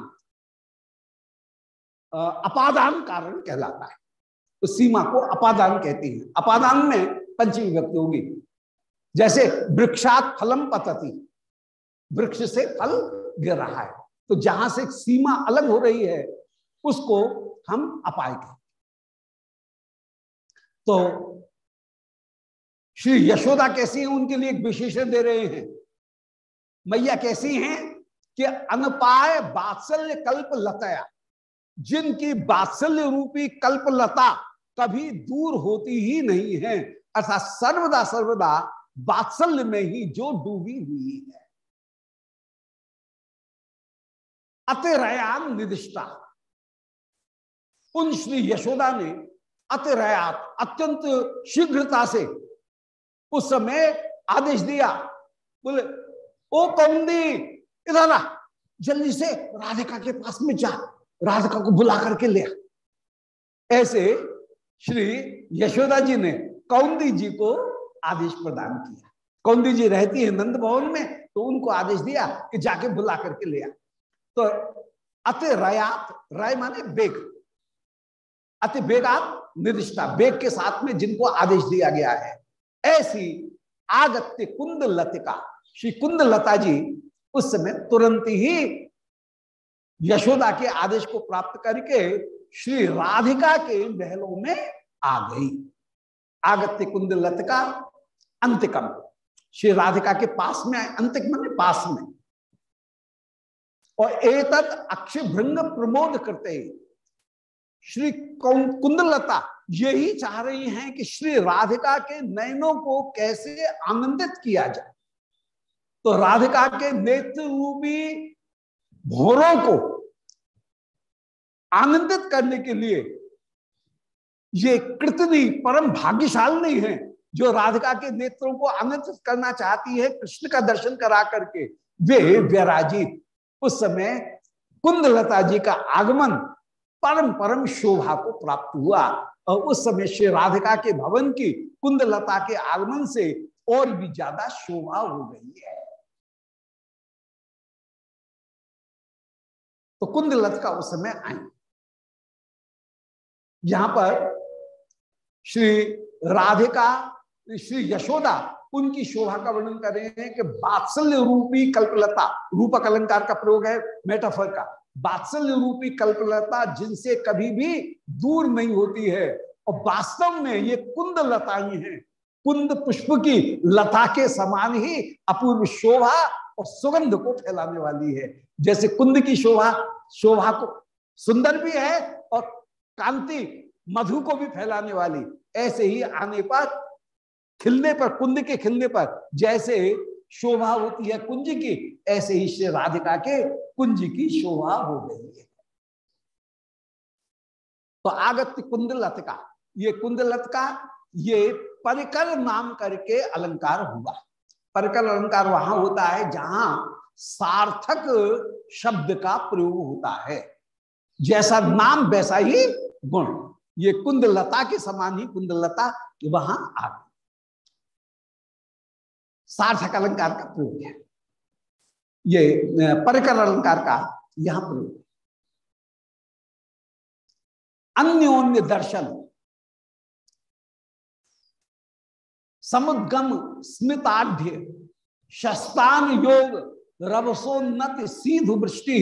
अपादान कारण कहलाता है। उस सीमा को अपादान कहती है। अपादान में पंचमी व्यक्ति होगी। जैसे वृक्षात फलम पतती, वृक्ष से फल गिर रहा है तो जहाँ से सीमा अलग हो रही है, उसको हम अपाय कहते तो श्री यशोदा कैसी है? उनके लिए एक विशेषण दे रहे हैं। मैया कैसी हैं कि अनपाय बात्सल्य कल्प लताया जिनकी बात्सल्य रूपी कल्प लता कभी दूर होती ही नहीं है, अर्थात सर्वदा सर्वदा बात्सल्य में ही जो डूबी हुई है। अतिरयान निदिष्टा। उन श्री यशोदा ने अतिरयात, अत्यंत शीघ्रता से। उस समय आदेश दिया, बोले, ओ कौंदी इधर आ, जल्दी से राधिका के पास में जा, राधिका को बुला करके ले ऐसे श्री यशोदा जी ने कौंदी जी को आदेश प्रदान किया। कौंदी जी रहती है नंद भवन में तो उनको आदेश दिया कि जाके बुला करके ले आ। तो अति रयात रय माने बेग। अति बेगात निर्दिष्टा बेग के साथ में जिनको आदेश दिया गया है। ऐसी आगत्य कुंद लतिका श्री कुंद लता जी उस समय तुरंत ही यशोदा के आदेश को प्राप्त करके श्री राधिका के महलों में आ गई। आगत्य कुंद लतिका अंतिकम। श्री राधिका के पास में आए, अंतिक मन पास में। और एतत अक्षभृंग प्रमोद करते श्री कुंदलता यही चाह रही हैं कि श्री राधिका के नयनों को कैसे आनंदित किया जाए। तो राधिका के नेत्र रूपी भोरों को आनंदित करने के लिए ये कृतनी परम भाग्यशाली है जो राधिका के नेत्रों को आनंदित करना चाहती है, कृष्ण का दर्शन करा करके। वे व्यराजित। उस समय कुंदलता जी का आगमन परम परम शोभा को प्राप्त हुआ। और उस समय श्री राधिका के भवन की कुंदलता के आगमन से और भी ज़्यादा शोभा हो गई है। तो कुंदलत का उस समय आई यहाँ पर श्री राधिका, श्री यशोदा उनकी शोभा का वर्णन कर रहे हैं कि बात्सल्य रूपी कल्पलता, रूपक अलंकार का प्रयोग है, मेटाफर का। बात्सल्य रूपी कल्पलता जिनसे कभी भी दूर नहीं होती है। और वास्तव में ये कुंद लता ही है। कुंद पुष्प की लता के समान ही अपूर्व शोभा और सुगंध को फैलाने वाली है। जैसे कुंद की शोभा शोभा को सुंदर भी है और कांति मधु को भी फैलाने वाली। ऐसे ही आने पर, खिलने पर, कुंद के खिलने पर, जैसे शोभा होती है कुंज की, ऐसे ही श्री राधिका के कुंज की शोभा हो गई है। तो आगत्य कुंदलत का ये कुंदलत का ये परिकर नाम करके अलंकार हुआ। परिकर अलंकार वहाँ होता है जहाँ सार्थक शब्द का प्रयोग होता है। जैसा नाम, वैसा ही गुण। ये कुंदलता के समान ही कुंदलता वहाँ आ गई सार्थक अलंकार का प्रयोग है। ये परकर अलंकार का यहाँ प्रयोग अन्योन्य दर्शन, समुद्गम स्मिताढ़ शस्तान योग रवसोन्नत सीधु वृष्टि,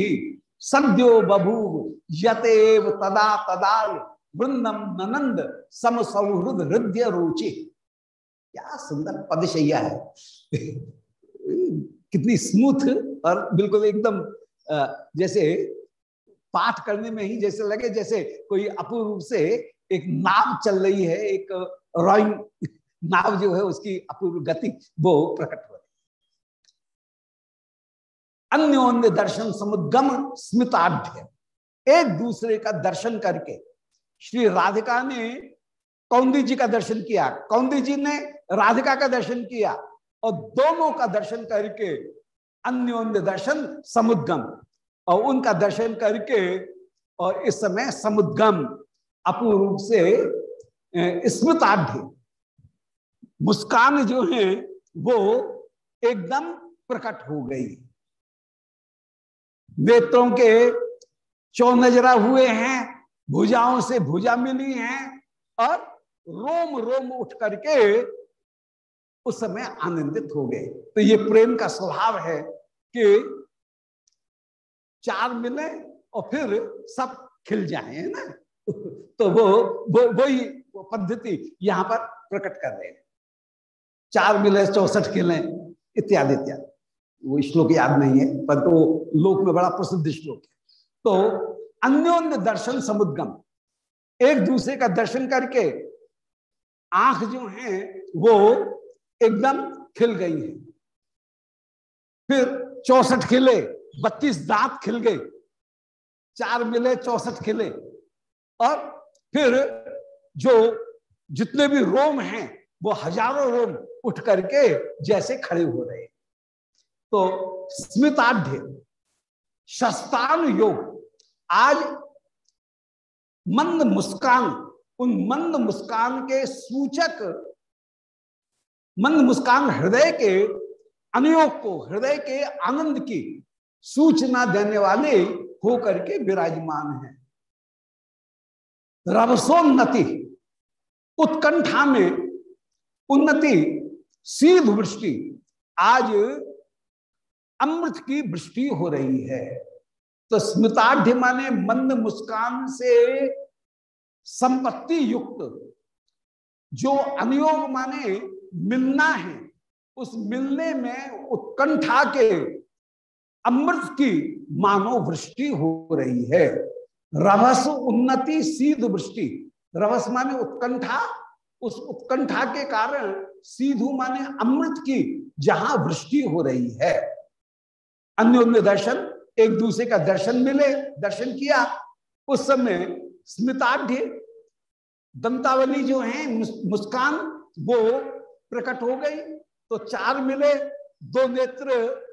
सद्यो बभूव, यतेव तदा तदाल वृंदम ननंद सम सौहृद हृदय रुचि। क्या सुंदर पदशैया है। कितनी स्मूथ और बिल्कुल एकदम जैसे पाठ करने में ही जैसे लगे, जैसे कोई अपूर्व से एक नाव चल रही है, एक रॉइंग नाव जो है उसकी अपूर्व गति वो प्रकट हो रही अन्योन्य दर्शन समुद्गम स्मिताढ़ एक दूसरे का दर्शन करके श्री राधिका ने कौंदी जी का दर्शन किया। कौंदी जी ने राधिका का दर्शन किया और दोनों का दर्शन करके अन्योन्य दर्शन समुद्गम। और उनका दर्शन करके और इस समय समुद्गम अपूर्व से स्मृताढ़ मुस्कान जो है, वो एकदम प्रकट हो गई। नेत्रों के चौनजरा हुए हैं, भुजाओं से भुजा मिली हैं और रोम रोम उठ करके उस समय आनंदित हो गए। तो ये प्रेम का स्वभाव है कि चार मिले और फिर सब खिल जाए है ना? तो वो वही वो, पद्धति यहाँ पर प्रकट कर रहे हैं। चार मिले चौसठ खिले इत्यादि इत्यादि। वो श्लोक याद नहीं है पर तो लोक में बड़ा प्रसिद्ध श्लोक है। तो अन्योन्य दर्शन समुद्गम। एक दूसरे का दर्शन करके आँख जो है वो एकदम खिल गई है। फिर चौसठ खिले, बत्तीस दांत खिल गए। चार मिले, चौसठ खिले। और फिर जो जितने भी रोम हैं, वो हज़ारों रोम उठ करके जैसे खड़े हो रहे तो स्मिताढ़ शस्तान योग, आज मंद मुस्कान, उन मंद मुस्कान के सूचक मंद मुस्कान हृदय के, अनुयोग को हृदय के आनंद की सूचना देने वाले होकर के विराजमान है। रवसोन्नति, उत्कंठा में उन्नति सीध वृष्टि, आज अमृत की वृष्टि हो रही है। तो स्मृताढ़ माने मंद मुस्कान से संपत्ति युक्त, जो अनुयोग माने मिलना है। उस मिलने में उत्कंठा के अमृत की मानो वृष्टि हो रही है। रभस उन्नति सीध वृष्टि। रभस माने उत्कंठा। उस उत्कंठा के कारण सीधु माने अमृत की जहाँ वृष्टि हो रही है। अन्योन्य दर्शन, एक दूसरे का दर्शन मिले, दर्शन किया। उस समय स्मिताढ़, दंतावली जो है मुस्कान, वो प्रकट हो गई तो चार मिले, दो नेत्र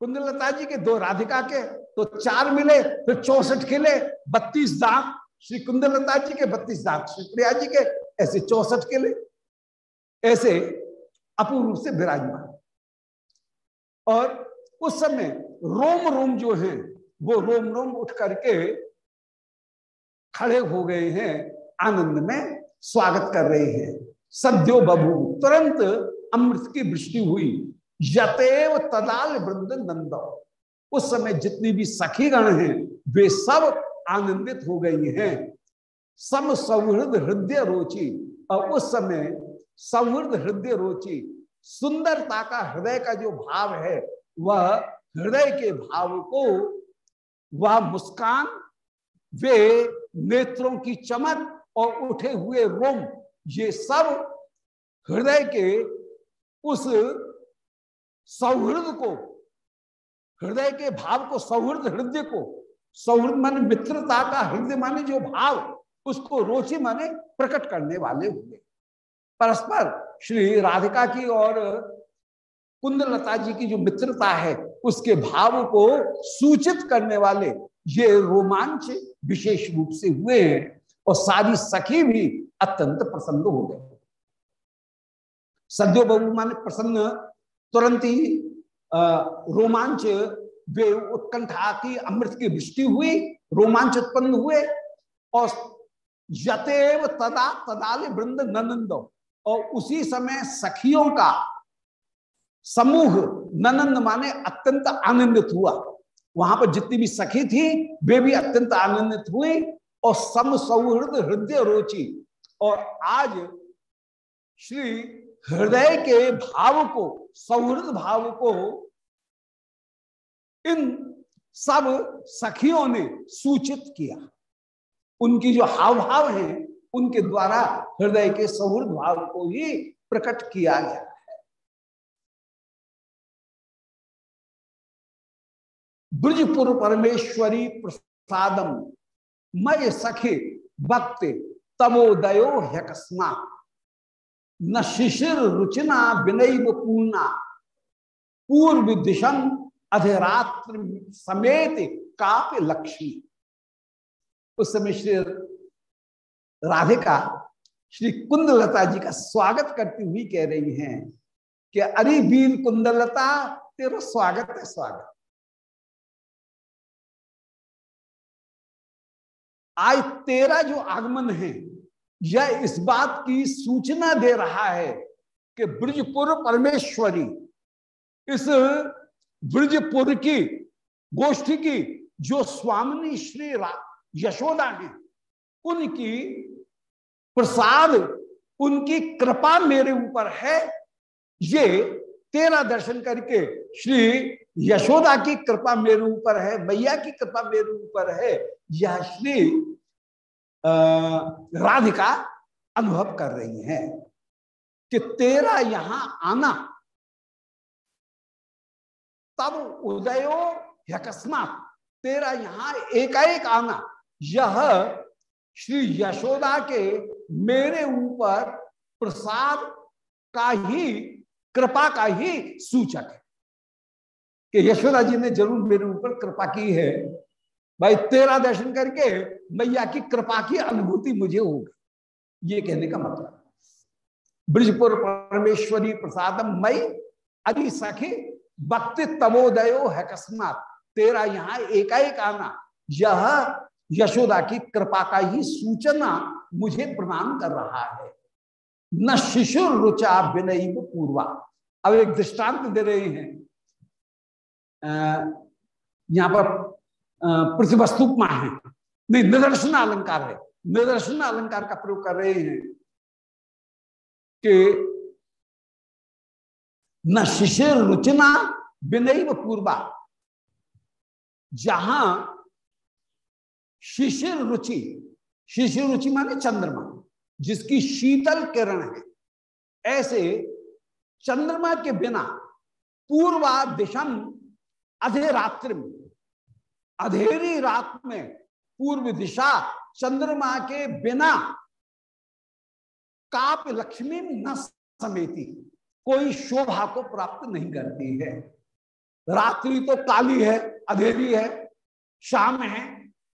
कुंदलता जी के, दो राधिका के तो चार मिले, फिर चौसठ खिले, बत्तीस दांत, श्री कुंदलता जी के बत्तीस दांत, श्री प्रिया जी के, ऐसे चौसठ किले ऐसे अपूर्व से विराजमान। और उस समय रोम रोम जो है, वो रोम रोम उठ करके खड़े हो गए हैं, आनंद में स्वागत कर रहे हैं। सद्यो बबू तुरंत अमृत की वृष्टि हुई। यतेव तदाल वृंद नंद। उस समय जितनी भी सखी गण हैं, वे सब आनंदित हो गई हैं। सम सौहृद हृदय रोचि। और उस समय सौहृद हृदय रोचि। सुंदरता का हृदय का जो भाव है, वह हृदय के भाव को, वह मुस्कान, वे नेत्रों की चमक और उठे हुए रोम ये सब हृदय के उस सौहृद को, हृदय के भाव को, सौहृद हृदय को, सौहृद माने मित्रता का हृदय माने जो भाव, उसको रोचि माने प्रकट करने वाले हुए। परस्पर श्री राधिका की और कुंदलता जी की जो मित्रता है, उसके भाव को सूचित करने वाले ये रोमांच विशेष रूप से हुए हैं। और सारी सखी भी अत्यंत प्रसन्न हो गए सद्यो बबू माने प्रसन्न, तुरंत ही रोमांच वे उत्कंठा की अमृत की वृष्टि हुई, रोमांच उत्पन्न हुए और यतेव तदा तदाल वृंद ननंद। और उसी समय सखियों का समूह ननंद माने अत्यंत आनंदित हुआ। वहाँ पर जितनी भी सखी थी, वे भी अत्यंत आनंदित हुई। और सम सौहृद हृदय रोचि। और आज श्री हृदय के भाव को, सौहृद भाव को इन सब सखियों ने सूचित किया। उनकी जो हाव भाव है, उनके द्वारा हृदय के सौहृद भाव को ही प्रकट किया गया है। ब्रजपुर परमेश्वरी प्रसादम। मय सखे भक्त तमोदयो हकस्मा न शिशिर रुचिना विनय पूर्णा पूर्व दिशम अधिरात्र समेत काप लक्ष्मी। उस समय श्री राधिका, श्री कुंदलता जी का स्वागत करती हुई कह रही हैं कि अरे वीर कुंदलता, तेरा स्वागत है, स्वागत। आज तेरा जो आगमन है, यह इस बात की सूचना दे रहा है कि ब्रजपुर परमेश्वरी, इस ब्रजपुर की गोष्ठी की जो स्वामिनी श्री यशोदा है, उनकी प्रसाद, उनकी कृपा मेरे ऊपर है। ये तेरा दर्शन करके श्री यशोदा की कृपा मेरे ऊपर है, मैया की कृपा मेरे ऊपर है। यह श्री राधिका अनुभव कर रही हैं कि तेरा यहाँ आना, तब उदयो अकस्मात तेरा यहाँ एकाएक आना। यह श्री यशोदा के मेरे ऊपर प्रसाद का ही, कृपा का ही सूचक है। कि यशोदा जी ने ज़रूर मेरे ऊपर कृपा की है। भाई, तेरा दर्शन करके मैया की कृपा की अनुभूति मुझे होगी। ये कहने का मतलब ब्रजपुर परमेश्वरी प्रसादम मई अति सखी भक्ति तमोदयो है कस्मात। तेरा यहाँ एकाएक आना, यह यशोदा की कृपा का ही सूचना मुझे प्रदान कर रहा है। न शिशुर रुचा विनय पूर्वा। अब एक दृष्टांत दे रहे हैं। यहाँ पर प्रतिवस्तुपमा है। नहीं, निदर्शन अलंकार है। निदर्शन अलंकार का प्रयोग कर रहे हैं कि न शिशिर रुचना विनय पूर्वा। जहाँ शिशिर रुचि शिशिर रुचि माने चंद्रमा, जिसकी शीतल किरण है। ऐसे चंद्रमा के बिना पूर्वा दिशम अधेरात्रि में, अधेरी रात में, पूर्व दिशा, चंद्रमा के बिना काप लक्ष्मी न समेती, कोई शोभा को प्राप्त नहीं करती है। रात्रि तो काली है, अधेरी है, शाम है,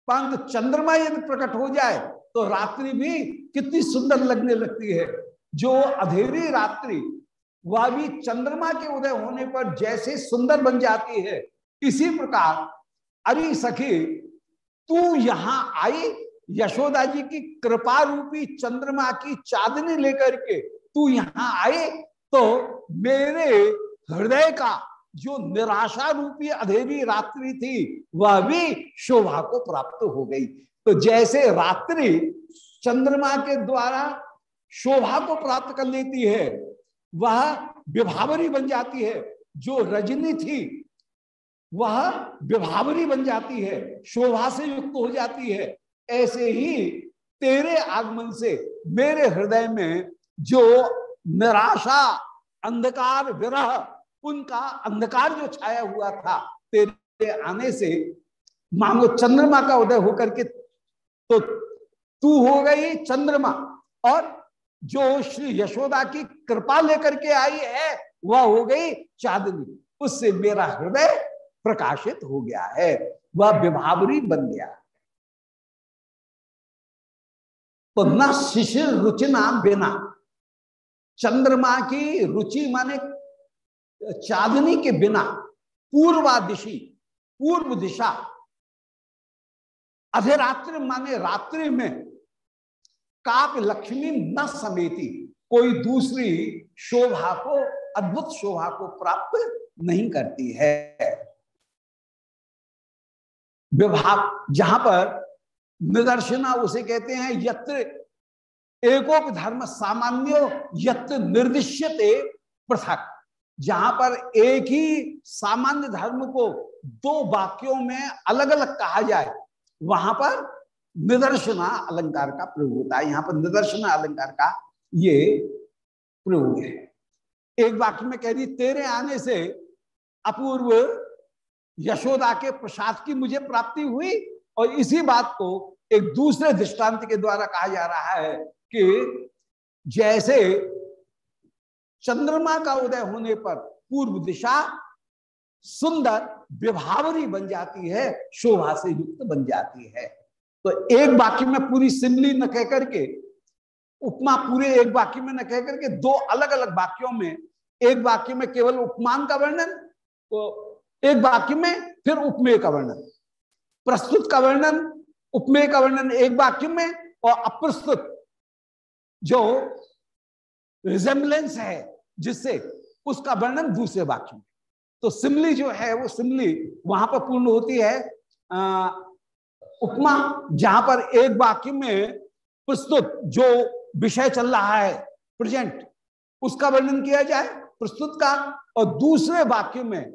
परंतु चंद्रमा यदि प्रकट हो जाए तो रात्रि भी कितनी सुंदर लगने लगती है। जो अधेरी रात्रि वह भी चंद्रमा के उदय होने पर जैसे सुंदर बन जाती है। इसी प्रकार, अरे सखी, तू यहाँ आई, यशोदा जी की कृपा रूपी चंद्रमा की चांदनी लेकर के तू यहाँ आए तो मेरे हृदय का जो निराशा रूपी अधेरी रात्रि थी, वह भी शोभा को प्राप्त हो गई। तो जैसे रात्रि चंद्रमा के द्वारा शोभा को प्राप्त कर लेती है वह विभावरी बन जाती है। जो रजनी थी, वह विभावरी बन जाती है, शोभा से युक्त हो जाती है। ऐसे ही तेरे आगमन से मेरे हृदय में जो निराशा, अंधकार, विरह, उनका अंधकार जो छाया हुआ था, तेरे आने से मानो चंद्रमा का उदय होकर के तो तू हो गई चंद्रमा और जो श्री यशोदा की कृपा लेकर के आई है, वह हो गई चांदनी। उससे मेरा हृदय प्रकाशित हो गया है, वह विभावरी बन गया। तो न शिशिर रुचिना बिना। चंद्रमा की रुचि माने चांदनी के बिना पूर्वा दिशी पूर्व दिशा। अधेरात्रि माने रात्रि में काप लक्ष्मी न समेती। कोई दूसरी शोभा को, अद्भुत शोभा को प्राप्त नहीं करती है। विभाग, जहाँ पर निदर्शना उसे कहते हैं, यत्र एकोप धर्म सामान्य, यत्र निर्दिश्यते पृथक। जहाँ पर एक ही सामान्य धर्म को दो वाक्यों में अलग अलग कहा जाए, वहाँ पर निदर्शना अलंकार का प्रयोग होता है। यहाँ पर निदर्शना अलंकार का ये प्रयोग है। एक वाक्य में कह दी तेरे आने से अपूर्व यशोदा के प्रसाद की मुझे प्राप्ति हुई और इसी बात को एक दूसरे दृष्टांत के द्वारा कहा जा रहा है कि जैसे चंद्रमा का उदय होने पर पूर्व दिशा सुंदर विभावरी बन जाती है, शोभा से युक्त बन जाती है। तो एक वाक्य में पूरी सिमली न कह करके, उपमा पूरे एक वाक्य में न कह करके, दो अलग अलग वाक्यों में, एक वाक्य में केवल उपमान का वर्णन तो एक वाक्य में फिर उपमेय का वर्णन। प्रस्तुत का वर्णन, उपमेय का वर्णन एक वाक्य में और अप्रस्तुत जो रिजेम्बलेंस है, जिससे उसका वर्णन दूसरे वाक्य में। तो सिमली जो है, वो सिमली वहाँ पर पूर्ण होती है उपमा, जहाँ पर एक वाक्य में प्रस्तुत जो विषय चल रहा है प्रेजेंट उसका वर्णन किया जाए प्रस्तुत का, और दूसरे वाक्य में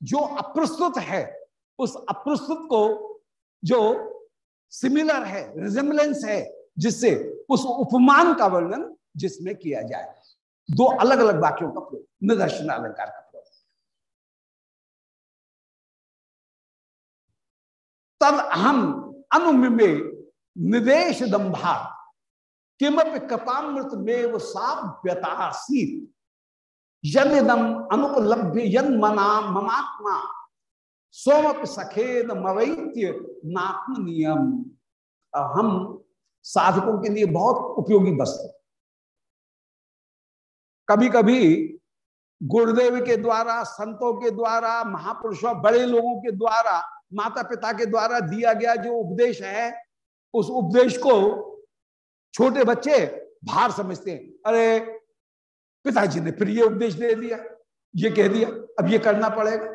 जो अप्रस्तुत है, उस अप्रस्तुत को जो सिमिलर है रिजेम्बलेंस है, जिससे उस उपमान का वर्णन जिसमें किया जाए। दो अलग अलग वाक्यों का प्रयोग निदर्शन अलंकार का तद हम अनुमिमे निदेश दंभा, किमपि कृपामृत में साव्यतासीत यदम अनुपलभ्य यन मना, ममात्मा, सोमप सखेद मवैत्य नात्म नियम हम साधकों के लिए बहुत उपयोगी वस्तु। कभी कभी गुरुदेव के द्वारा, संतों के द्वारा, महापुरुषों, बड़े लोगों के द्वारा माता पिता के द्वारा दिया गया जो उपदेश है, उस उपदेश को छोटे बच्चे भार समझते हैं। अरे, पिताजी ने फिर ये उपदेश दे दिया, ये कह दिया, अब ये करना पड़ेगा।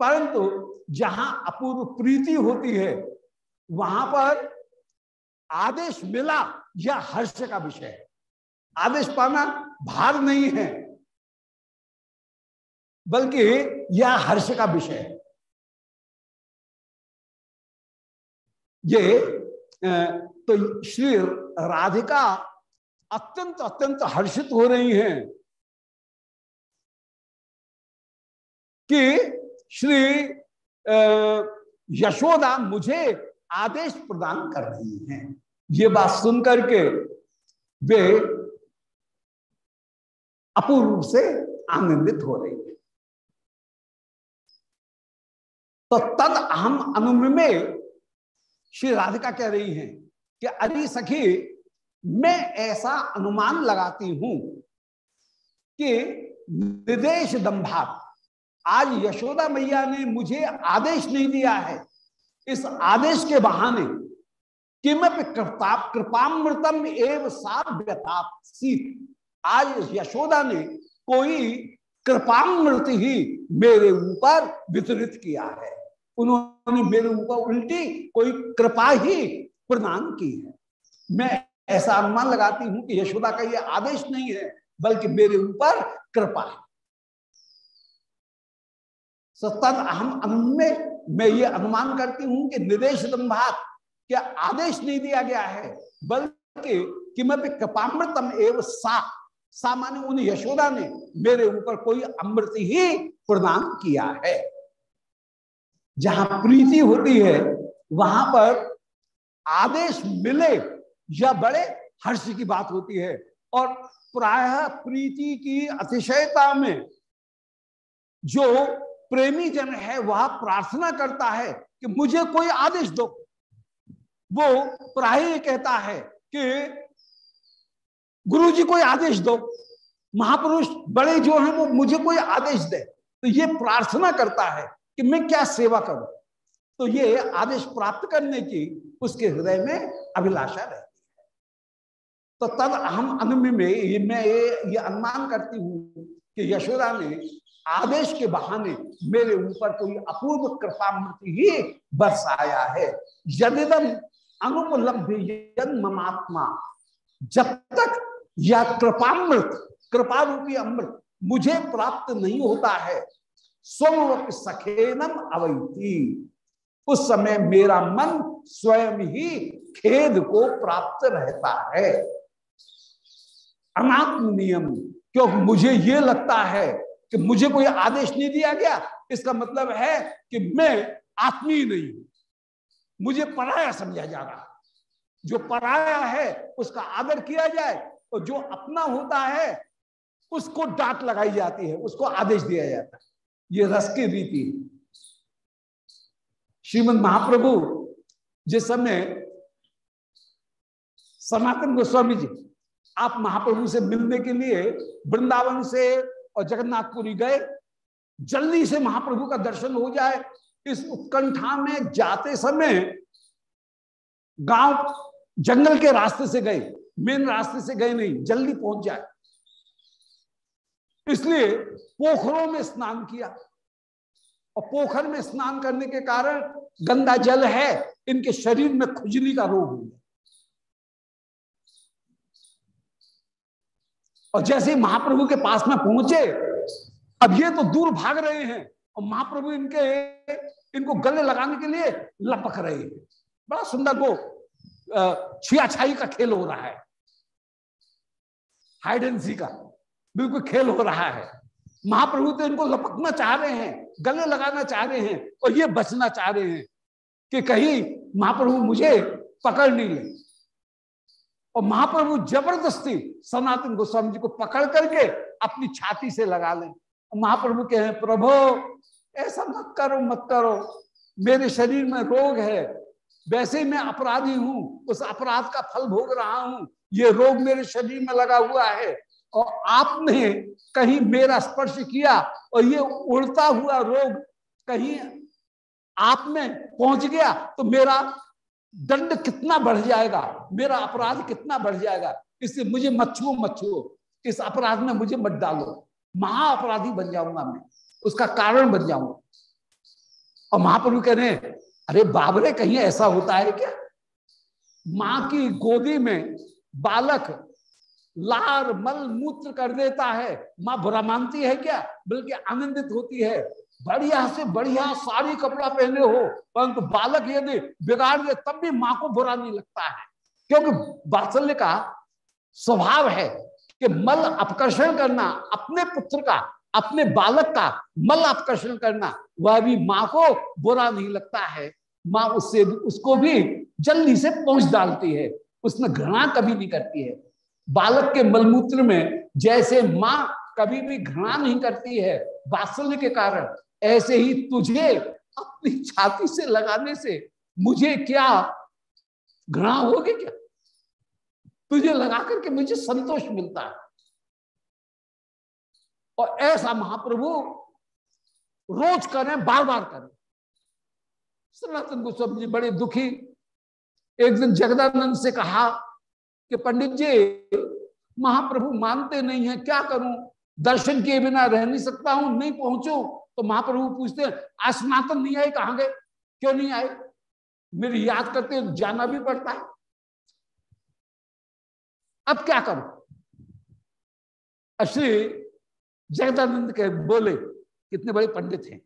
परंतु जहाँ अपूर्व प्रीति होती है, वहाँ पर आदेश मिला यह हर्ष का विषय है। आदेश पाना भार नहीं है, बल्कि यह हर्ष का विषय है। ये तो श्री राधिका अत्यंत अत्यंत हर्षित हो रही हैं कि श्री यशोदा मुझे आदेश प्रदान कर रही हैं। ये बात सुनकर के वे अपूर्व से आनंदित हो रही है। तो तद अहम अनुम श्री राधिका कह रही हैं कि अरे सखी, मैं ऐसा अनुमान लगाती हूँ कि निदेश दंभात, आज यशोदा मैया ने मुझे आदेश नहीं दिया है। इस आदेश के बहाने किमप कृपा, कृपामृतम एवं साव्यताप सीत। आज यशोदा ने कोई कृपामृत ही मेरे ऊपर वितरित किया है। उन्होंने मेरे ऊपर उल्टी, कोई कृपा ही प्रदान की है। मैं ऐसा अनुमान लगाती हूँ कि यशोदा का यह आदेश नहीं है, बल्कि मेरे ऊपर कृपा है। सतत अहम अनुमेय मैं ये अनुमान करती हूँ कि निदेश दम्भात क्या आदेश नहीं दिया गया है, बल्कि कि मैं कृपामृतम एवं सा, सामान्य उन यशोदा ने मेरे ऊपर कोई अमृत ही प्रदान किया है। जहाँ प्रीति होती है, वहाँ पर आदेश मिले या बड़े हर्ष की बात होती है। और प्रायः प्रीति की अतिशयता में जो प्रेमी जन है, वह प्रार्थना करता है कि मुझे कोई आदेश दो। वो प्राय कहता है कि गुरु जी कोई आदेश दो। महापुरुष बड़े जो हैं, वो मुझे कोई आदेश दे। तो ये प्रार्थना करता है। कि मैं क्या सेवा करूँ? तो ये आदेश प्राप्त करने की उसके हृदय में अभिलाषा रहती है। तो तद हम अनुमि में ये मैं ये, ये अनुमान करती हूँ कि यशोदा ने आदेश के बहाने मेरे ऊपर कोई अपूर्व कृपा मृति ही बरसाया है। यदिदम अनुपलब्ध ममात्मा जब तक यह कृपामृत कृपा रूपी अमृत मुझे प्राप्त नहीं होता है स्वरूप सखेनम अवैती। उस समय मेरा मन स्वयं ही खेद को प्राप्त रहता है। अनात्म नियम क्योंकि मुझे ये लगता है कि मुझे कोई आदेश नहीं दिया गया? इसका मतलब है कि मैं आत्मी नहीं हूँ। मुझे पराया समझा जा रहा जो पराया है, उसका आदर किया जाए और जो अपना होता है, उसको डांट लगाई जाती है, उसको आदेश दिया जाता है। ये रस की रीति। श्रीमद महाप्रभु, जिस समय सनातन गोस्वामी जी, आप महाप्रभु से मिलने के लिए वृंदावन से और जगन्नाथपुरी गए, जल्दी से महाप्रभु का दर्शन हो जाए, इस उत्कंठा में जाते समय गाँव जंगल के रास्ते से गए, मेन रास्ते से गए नहीं, जल्दी पहुँच जाए। इसलिए पोखरों में स्नान किया। और पोखर में स्नान करने के कारण गंदा जल है, इनके शरीर में खुजली का रोग हो गया और जैसे महाप्रभु के पास में पहुँचे, अब ये तो दूर भाग रहे हैं, और महाप्रभु इनके, इनको गले लगाने के लिए लपक रहे हैं। बड़ा सुंदर वो छिया छाई का खेल हो रहा है। हाइडेंसी का। बिल्कुल खेल हो रहा है। महाप्रभु तो इनको लपकना चाह रहे हैं, गले लगाना चाह रहे हैं और ये बचना चाह रहे हैं कि कहीं महाप्रभु मुझे पकड़ नहीं ले। और महाप्रभु ज़बरदस्ती सनातन गोस्वामी जी को पकड़ करके अपनी छाती से लगा लें। महाप्रभु कहे प्रभो, ऐसा मत करो मत करो। मेरे शरीर में रोग है। वैसे मैं अपराधी हूँ, उस अपराध का फल भोग रहा हूँ। ये रोग मेरे शरीर में लगा हुआ है। और आपने कहीं मेरा स्पर्श किया और ये उड़ता हुआ रोग कहीं आप में पहुँच गया तो मेरा दंड कितना बढ़ जाएगा? मेरा अपराध कितना बढ़ जाएगा? इससे मुझे मत छुओ मत छुओ। इस अपराध में मुझे मत डालो। महा अपराधी बन जाऊँगा मैं। उसका कारण बन जाऊँगा। और महाप्रभु कह रहे हैं, अरे बाबरे, कहीं ऐसा होता है क्या? माँ की गोदी में बालक लार मल मूत्र कर देता है। माँ बुरा मानती है क्या? बल्कि आनंदित होती है। बढ़िया से बढ़िया साड़ी कपड़ा पहने हो, परंतु बालक यदि बिगाड़ दे, तब भी माँ को बुरा नहीं लगता है। क्योंकि बात्सल्य का स्वभाव है कि मल अपकर्षण करना, अपने पुत्र का, अपने बालक का मल अपकर्षण करना, वह भी माँ को बुरा नहीं लगता है। माँ उससे, उसको भी जल्दी से पहुँच डालती है। उसमें घृणा कभी नहीं करती है। बालक के मलमूत्र में जैसे माँ कभी भी घृणा नहीं करती है, वात्सल्य के कारण, ऐसे ही तुझे अपनी छाती से लगाने से मुझे क्या घृणा होगी क्या? तुझे लगा करके मुझे संतोष मिलता है। और ऐसा महाप्रभु रोज करें बार बार करें। सनातन गोस्वामी जी बड़े दुखी, एक दिन जगदानंद से कहा कि पंडित जी, महाप्रभु मानते नहीं है, क्या करूँ? दर्शन किए बिना रह नहीं सकता हूँ, नहीं पहुंचू। तो महाप्रभु पूछते आज नहीं आए, कहाँ गए? क्यों नहीं आए? मेरी याद करते जाना भी पड़ता है। अब क्या करूँ? श्री जगदानंद कह, बोले, कितने बड़े पंडित हैं।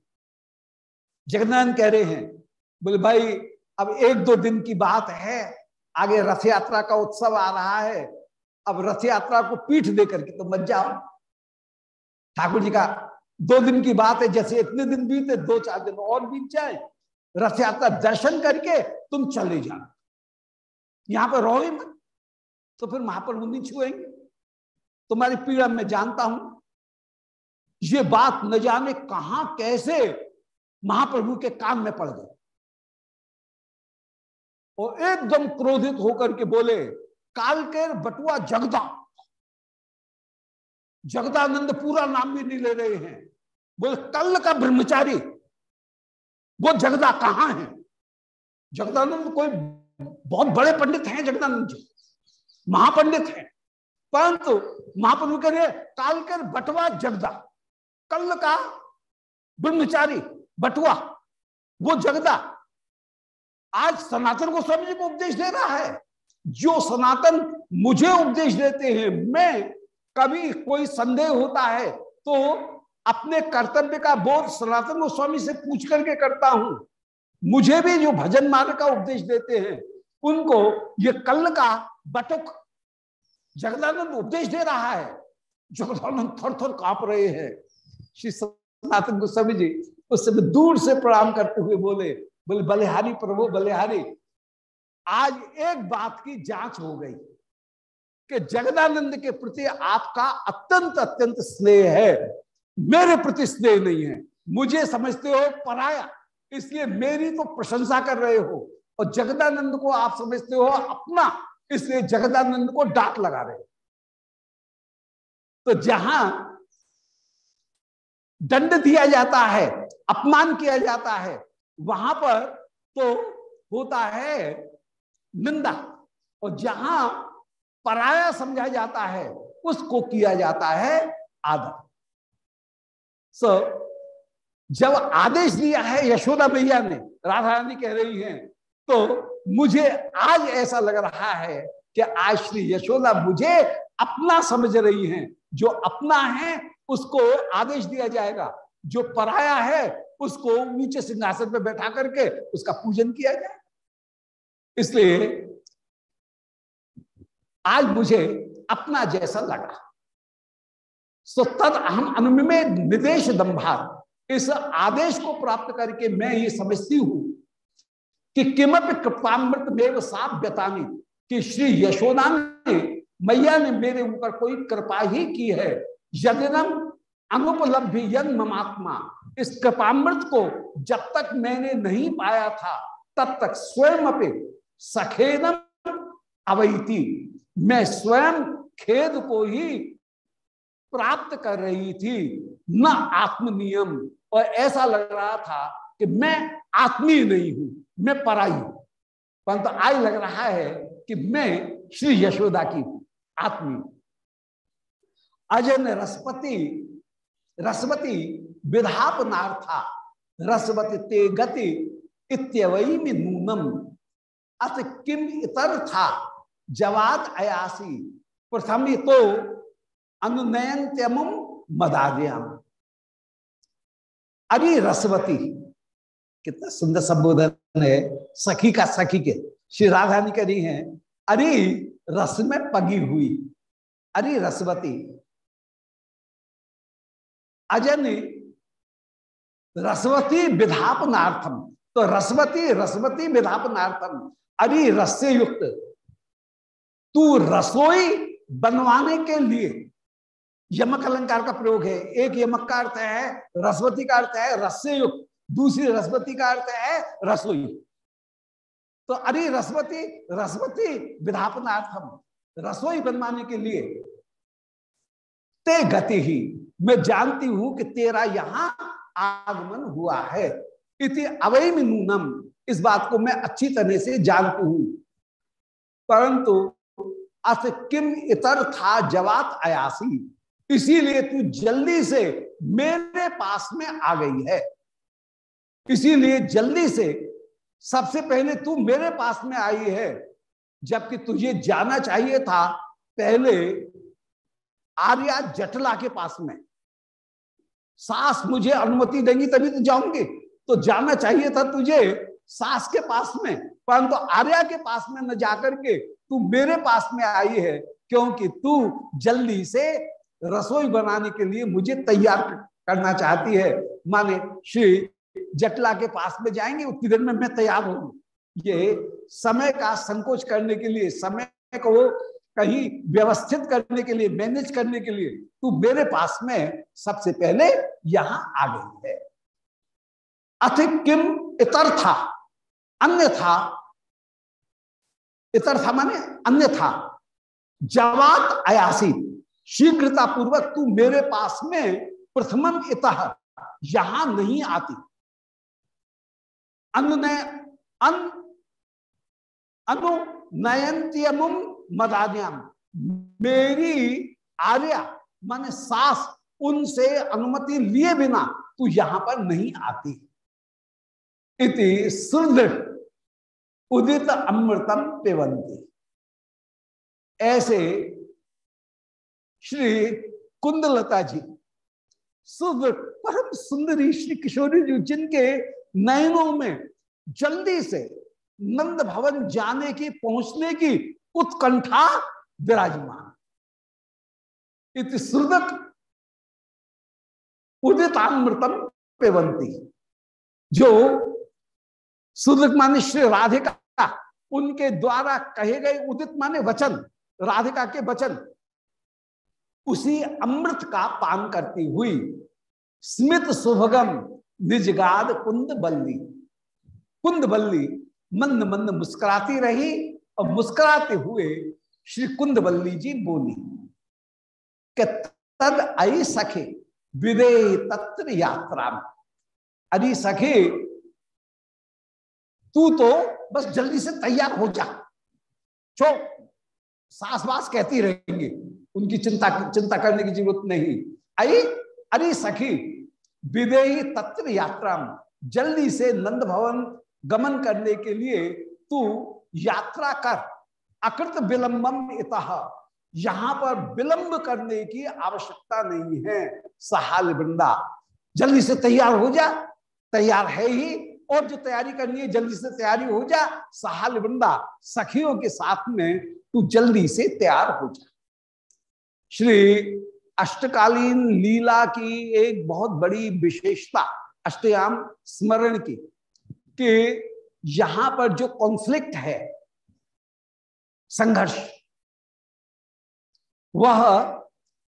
जगदानंद कह रहे हैं, बोले, भाई, अब एक दो दिन की बात है आगे रथ यात्रा का उत्सव आ रहा है। अब रथ यात्रा को पीठ देकर के तो मत जाओ। ठाकुर जी का दो दिन की बात है, जैसे इतने दिन बीते, दो चार दिन और बीत जाए। रथ यात्रा दर्शन करके तुम चले जाओ। यहाँ पर रहो मत तो फिर महाप्रभु नहीं छुएँगे। तुम्हारी पीड़ा में जानता हूँ। ये बात न जाने कहा, कैसे महाप्रभु के कान में पड़ गई। और एकदम क्रोधित होकर के बोले काल के बटुआ जगदा। जगदानंद पूरा नाम भी नहीं ले रहे हैं। बोले, कल का ब्रह्मचारी, वो जगदा कहाँ है? जगदानंद कोई बहुत बड़े पंडित हैं जगदानंद जी, महापंडित हैं। परंतु महाप्रभु कह रहे काल कर बटवा जगदा। कल का ब्रह्मचारी बटुआ, वो जगदा। आज सनातन को स्वामी जी को उपदेश दे रहा है। जो सनातन मुझे उपदेश देते हैं, मैं कभी कोई संदेह होता है तो अपने कर्तव्य का बोध सनातन गोस्वामी से पूछ करके करता हूँ। मुझे भी जो भजन मार्ग का उपदेश देते हैं, उनको ये कल का बटुक जगदानंद उपदेश दे रहा है। जगदानंद थर थर काँप रहे हैं। श्री सनातन गोस्वामी जी उस समय दूर से प्रणाम करते हुए बोले बोले, बलिहारी प्रभु, बलिहारी। आज एक बात की जाँच हो गई कि जगदानंद के प्रति आपका अत्यंत अत्यंत स्नेह है। मेरे प्रति स्नेह नहीं है। मुझे समझते हो, पराया। इसलिए मेरी तो प्रशंसा कर रहे हो। और जगदानंद को आप समझते हो, अपना। इसलिए जगदानंद को डांट लगा रहे हो। तो जहाँ दंड दिया जाता है, अपमान किया जाता है वहाँ पर तो होता है निंदा। और जहाँ पराया समझा जाता है उसको किया जाता है आदर। सो so, जब आदेश दिया है यशोदा मैया ने राधा रानी कह रही हैं तो मुझे आज ऐसा लग रहा है कि आज श्री यशोदा मुझे अपना समझ रही हैं। जो अपना है उसको आदेश दिया जाएगा। जो पराया है उसको नीचे सिंहासन पे बैठा करके उसका पूजन किया जाए। इसलिए आज मुझे अपना जैसा लगा। सो तद हम अनुमिमे निदेश दंभार इस आदेश को प्राप्त करके मैं ये समझती हूँ कि किमप कृपामृत मेव साभ्यतानी कि श्री यशोदा ने मैया ने मेरे ऊपर कोई कृपा ही की है। यदिनम अनुपलब्धि यन ममात्मा इस कृपामृत को जब तक मैंने नहीं पाया था, तब तक स्वयं अपे सखेदम अवैती। मैं स्वयं खेद को ही प्राप्त कर रही थी, न आत्मनियम। और ऐसा लग रहा था कि मैं आत्मीय नहीं हूँ, मैं पराई हूँ। परंतु आज लग रहा है कि मैं श्री यशोदा की हूँ आत्मी अजन रसपति रसवती विधाप नार्था रसवती ते गति में नूनम अत किम इतर था जवाद अयासी। प्रथम तो अनुनयन त्यमुम मदाद्याम। अरे रसवती कितना सुंदर संबोधन है, सखी का सखी के। श्री राधानी करी है, अरे रस में पगी हुई। अरे रसवती। अजन रसवती विधापनार्थम। तो रसवती रसवती विधापनार्थम। अरे रस से युक्त। तू रसोई बनवाने के लिए। यमक अलंकार का प्रयोग है। एक यमक का अर्थ है रसवती का अर्थ है रस से युक्त। दूसरी रसवती का अर्थ है रसोई। तो अरे, रसवती रसवती विधापनार्थम। रसोई बनवाने के लिए। ते गति ही। मैं जानती हूँ कि तेरा यहाँ आगमन हुआ है। इति अवैम नूनम। इस बात को मैं अच्छी तरह से जानती हूँ। परंतु अथ किम इतर था जवात अयासी। इसीलिए तू जल्दी से मेरे पास में आ गई है। इसीलिए जल्दी से सबसे पहले तू मेरे पास में आई है। जबकि तुझे जाना चाहिए था पहले आर्या जटला के पास में। सास मुझे अनुमति देंगी तभी तो जाऊँगी। तो जाना चाहिए था तुझे सास के पास में, परंतु तो आर्या के पास में न जाकर के तू मेरे पास में आई है, क्योंकि तू जल्दी से रसोई बनाने के लिए मुझे तैयार करना चाहती है। माने श्री जटला के पास में जाएँगे, उतनी देर में मैं तैयार हूँ ये समय का संकोच करने के लिए, समय को कहीं व्यवस्थित करने के लिए मैनेज करने के लिए, तू मेरे पास में सबसे पहले यहाँ आ गई है। अथ किम इतर था अन्य था इतर था माने अन्य था जवात अयासी शीघ्रता पूर्वक तू मेरे पास में प्रथमन इत, यहाँ नहीं आती। अन्न अन, अनु नयंत्यमुम मदान्याम। मेरी आर्या, माने सास, उनसे अनुमति लिए बिना तू यहाँ पर नहीं आती। इति उदित अमृतम पेवंती ऐसे श्री कुंदलता जी सुदृढ़ परम सुंदरी श्री किशोरी जी, जिनके नयनों में जल्दी से नंद भवन जाने की, पहुँचने की उत्कंठा विराजमान। श्रुदक उदितामृतम पेवंती जो सुदृक माने श्री राधिका, उनके द्वारा कहे गए उदित माने वचन, राधिका के वचन, उसी अमृत का पान करती हुई स्मित सुभगम निजगाद कुंद बल्ली कुंद बल्ली मंद मंद मुस्कुराती रही और मुस्कुराते हुए श्री कुंदवल्ली जी बोली, कि तद आई सखे विदे तत्र यात्रा। अरे सखे, तू तो बस जल्दी से तैयार हो जा। छो सास बास कहती रहेंगे, उनकी चिंता चिंता करने की ज़रूरत नहीं। आई अरे सखी विदेही तत्व यात्रा। जल्दी से नंद भवन गमन करने के लिए तू यात्रा कर। अकृत विलंबम इतः। यहाँ पर विलंब करने की आवश्यकता नहीं है, सहाल वृंदा। जल्दी से तैयार हो जा, तैयार है ही। और जो तैयारी करनी है, जल्दी से तैयारी हो जा, सहाल वृंदा। सखियों के साथ में तू जल्दी से तैयार हो जा। श्री अष्टकालीन लीला की एक बहुत बड़ी विशेषता, अष्टयाम स्मरण की। कि यहाँ पर जो कॉन्फ्लिक्ट है, संघर्ष, वह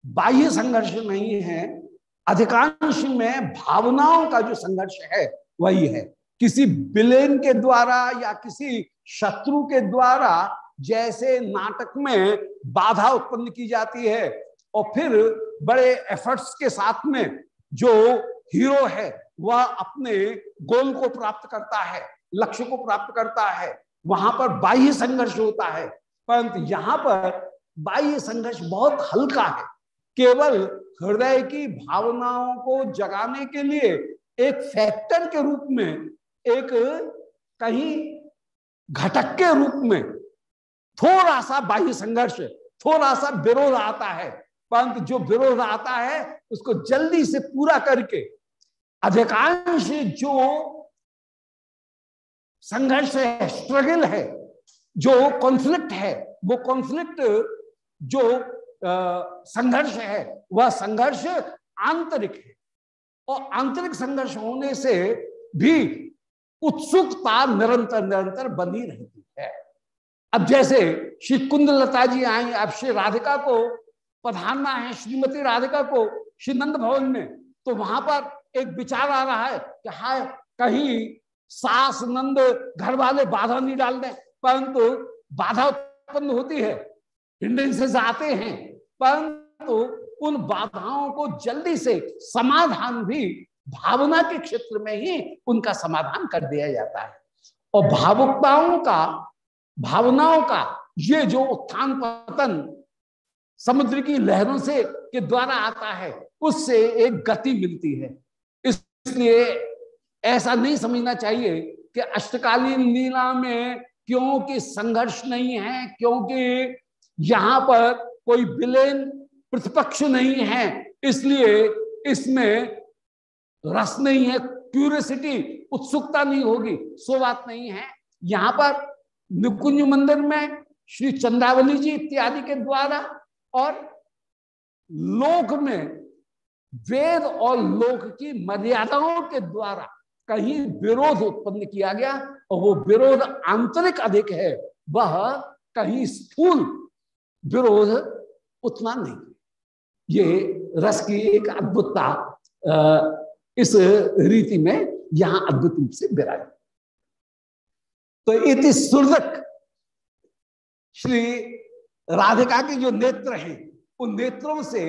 बाह्य संघर्ष नहीं है, अधिकांश में भावनाओं का जो संघर्ष है, वही है। किसी बिलेन के द्वारा या किसी शत्रु के द्वारा जैसे नाटक में बाधा उत्पन्न की जाती है, और फिर बड़े एफर्ट्स के साथ में जो हीरो है वह अपने गोल को प्राप्त करता है, लक्ष्य को प्राप्त करता है। वहाँ पर बाह्य संघर्ष होता है। परंतु यहाँ पर बाह्य संघर्ष बहुत हल्का है। केवल हृदय की भावनाओं को जगाने के लिए एक फैक्टर के रूप में, एक कहीं घटक के रूप में थोड़ा सा बाह्य संघर्ष, थोड़ा सा विरोध आता है। परंतु जो विरोध आता है, उसको जल्दी से पूरा करके अधिकांश जो संघर्ष है स्ट्रगल है, जो कॉन्फ्लिक्ट है, वो कॉन्फ्लिक्ट जो संघर्ष है, वह संघर्ष आंतरिक है। और आंतरिक संघर्ष होने से भी उत्सुकता निरंतर निरंतर बनी रहती है। अब जैसे श्री कुंदलता जी आई अब श्री राधिका को पधारना है, श्रीमती राधिका को, श्री नंद भवन में तो वहाँ पर एक विचार आ रहा है कि हाय, कहीं सास नंद घर वाले बाधा नहीं डाल दें, परंतु बाधा उत्पन्न होती है हिंडेंसेस आते हैं, परंतु उन बाधाओं को जल्दी से समाधान भी भावना के क्षेत्र में ही उनका समाधान कर दिया जाता है। और भावुकताओं का, भावनाओं का, ये जो उत्थान पतन समुद्र की लहरों से के द्वारा आता है, उससे एक गति मिलती है। इसलिए ऐसा नहीं समझना चाहिए कि अष्टकालीन लीला में क्योंकि संघर्ष नहीं है, क्योंकि यहाँ पर कोई विलेन प्रतिपक्ष नहीं है। इसलिए इसमें रस नहीं है, क्यूरियसिटी, उत्सुकता नहीं होगी, सो बात नहीं है। यहाँ पर निकुंज मंदिर में श्री चंद्रावली जी इत्यादि के द्वारा और लोक में वेद और लोक की मर्यादाओं के द्वारा कहीं विरोध उत्पन्न किया गया और वो विरोध आंतरिक अधिक है, वह कहीं स्थूल विरोध उतना नहीं। ये रस की एक अद्भुतता इस रीति में यहाँ अद्भुत रूप से विराज तो इति सुरदक श्री राधिका के जो नेत्र हैं, उन नेत्रों से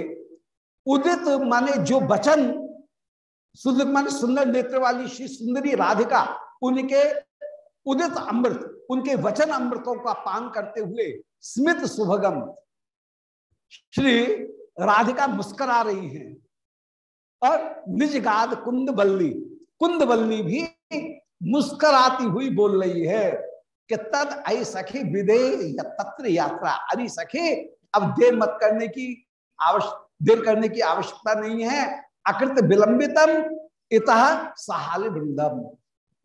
उदित माने जो वचन सुंदर माने सुंदर नेत्र वाली श्री सुंदरी राधिका, उनके उदित अमृत, उनके वचन अमृतों का पान करते हुए स्मित सुभगम, श्री राधिका मुस्करा रही हैं। और निजगाद कुंद बल्ली कुंद बल्ली भी मुस्कराती हुई बोल रही है कि तद आई सखी विदे या तत्र यात्रा, अरे सखी, अब देर मत करने की आवश्यक देर करने की आवश्यकता नहीं है। अकृत विलंबितम इतः सहाल वृंदम।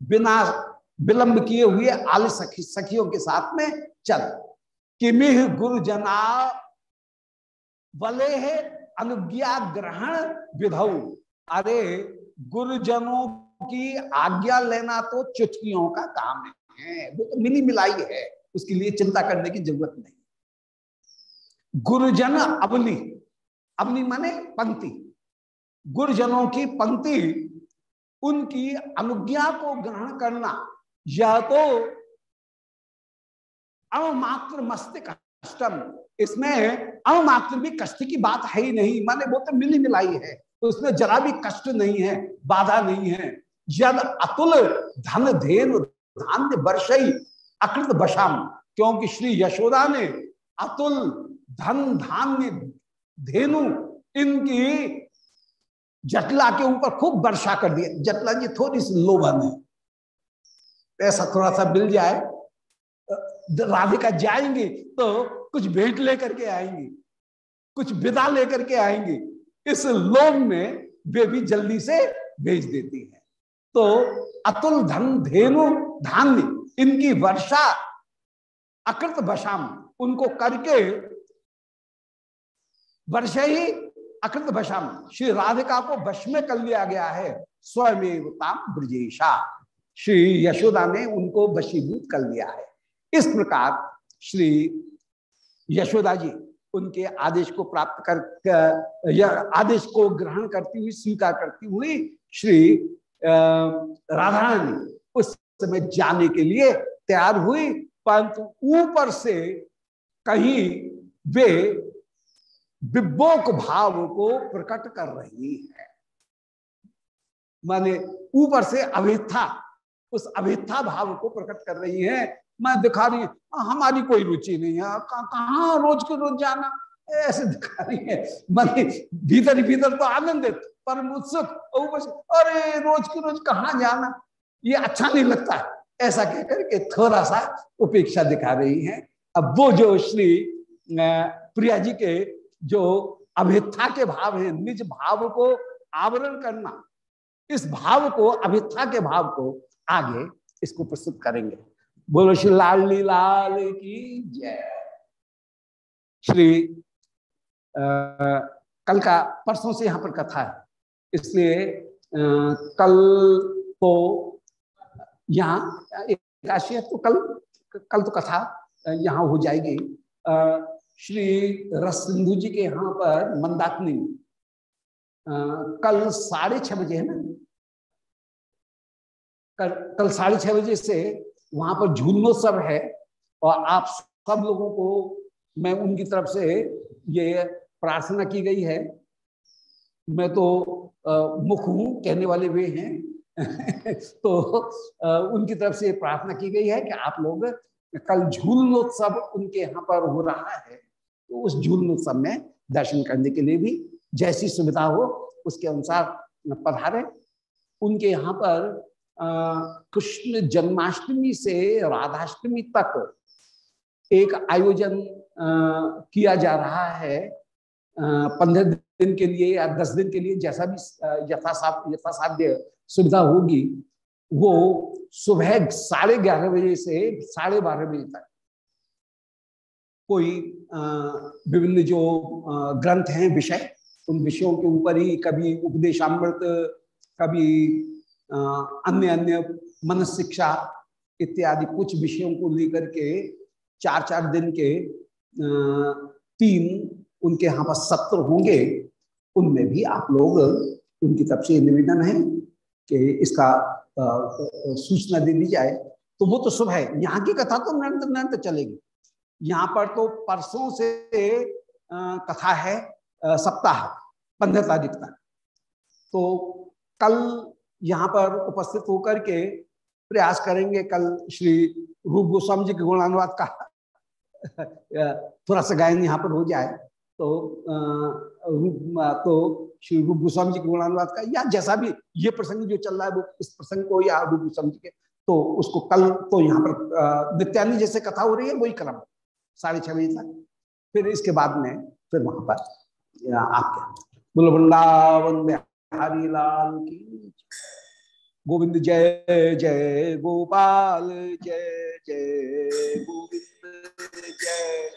बिना विलंब किए हुए आल सखी, सखियों के साथ में चल। किमिह गुरुजना बले है अनुज्ञा ग्रहण विधौ। अरे, गुरुजनों की आज्ञा लेना तो चुटकियों का काम है। वो तो मिली मिलाई है। उसके लिए चिंता करने की ज़रूरत नहीं। गुरुजन अवली अवली माने पंक्ति। गुरुजनों की पंक्ति, उनकी अनुज्ञा को ग्रहण करना, यह तो अमात्र मस्तिष्क कष्टम। इसमें अमात्र भी कष्ट की बात है ही नहीं। माने वो तो मिली मिलाई है। उसमें जरा भी कष्ट नहीं है, बाधा नहीं है। जब अतुल धन धेन धान्य वर्षई अकृत बशाम क्योंकि श्री यशोदा ने अतुल धन धान्य धेनु, इनकी जटला के ऊपर खूब वर्षा कर दिया जटला जी थोड़ी सी लोभन है ऐसा थोड़ा सा मिल जाए राधिका जाएँगे तो कुछ भेंट लेकर के आएँगे, कुछ विदा लेकर के आएँगे। इस लोभ में वे भी जल्दी से भेज देती है। तो अतुल धन, धेनु, धान्य, इनकी वर्षा, अकृत बशाम उनको करके वर्षा ही अकृत भशाम श्री राधिका को वश में कर लिया गया है। स्वयं ब्रजेशा। श्री यशोदा ने उनको वशीभूत कर लिया है। इस प्रकार श्री यशोदा जी उनके आदेश को प्राप्त कर या आदेश को ग्रहण करती हुई, स्वीकार करती हुई श्री राधा रानी उस समय जाने के लिए तैयार हुई, परंतु ऊपर से कहीं वे विबोक भाव को प्रकट कर रही है। माने ऊपर से अभिथा, उस अभिथा भाव को प्रकट कर रही है। मैं दिखा रही हूँ हमारी कोई रुचि नहीं है। कहा रोज के रोज जाना? ऐसे दिखा रही है। माने भीतर ही भीतर तो आनंदित पर उत्सुक अरे, रोज के रोज कहा जाना? ये अच्छा नहीं लगता। ऐसा कहकर के थोड़ा सा उपेक्षा दिखा रही है। अब वो जो श्री प्रिया जी के जो अभिथा के भाव है निज भाव को आवरण करना इस भाव को अभिथा के भाव को आगे इसको प्रस्तुत करेंगे। बोलो श्री लाल लाल की जय। श्री आ, कल का परसों से यहाँ पर कथा है। इसलिए आ, कल तो यहाँ एकाशी है तो कल कल तो कथा यहाँ हो जाएगी। आ, श्री रस सिंधु जी के यहाँ पर मंदाकिनी कल साढ़े छह बजे है ना? कल कल साढ़े छह बजे से वहाँ पर झूलोत्सव है और आप सब लोगों को मैं उनकी तरफ़ से ये प्रार्थना की गई है। मैं तो मुख हूँ, कहने वाले वे हैं। तो उनकी तरफ़ से प्रार्थना की गई है कि आप लोग कल झूलोत्सव उनके यहाँ पर हो रहा है। तो उस झूलोत्सव में दर्शन करने के लिए भी जैसी सुविधा हो, उसके अनुसार पधारे। उनके यहाँ पर कृष्ण जन्माष्टमी से राधाष्टमी तक एक आयोजन किया जा रहा है। पंद्रह दिन के लिए या दस दिन के लिए जैसा भी यथासाध्य सुविधा होगी, वो सुबह साढ़े ग्यारह बजे से साढ़े बारह बजे तक। कोई विभिन्न जो ग्रंथ हैं, विषय, उन विषयों के ऊपर ही कभी उपदेशामृत, कभी अन्य अन्य मन शिक्षा इत्यादि कुछ विषयों को लेकर के चार चार दिन के तीन उनके यहाँ पर सत्र होंगे। उनमें भी आप लोग उनकी तरफ़ से निवेदन है कि इसका सूचना दे दी जाए। तो वो तो सुबह यहाँ की कथा तो निरंतर निरंतर चलेगी। यहाँ पर तो परसों से कथा है सप्ताह, पंद्रह तारीख तक। तो कल यहाँ पर उपस्थित होकर के प्रयास करेंगे कल श्री रूप गोस्वामी जी के गुणानुवाद का थोड़ा सा गायन यहाँ पर हो जाए। तो रूप तो श्री रूप गोस्वामी जी के गुणानुवाद का, या जैसा भी ये प्रसंग जो चल रहा है वो इस प्रसंग को या रूप गोस्वामी जी के तो उसको कल तो यहाँ पर नित्यानी जैसे कथा हो रही है, वही क्रम। साढ़े छह बजे तक। फिर इसके बाद में, फिर वहाँ पर आपके बोलो, वृंदावन बिहारी लाल की गोविंद, जय जय गोपाल, जय जय गोविंद, जय।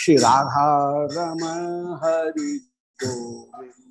श्री राधा रमन हरि गोविंद।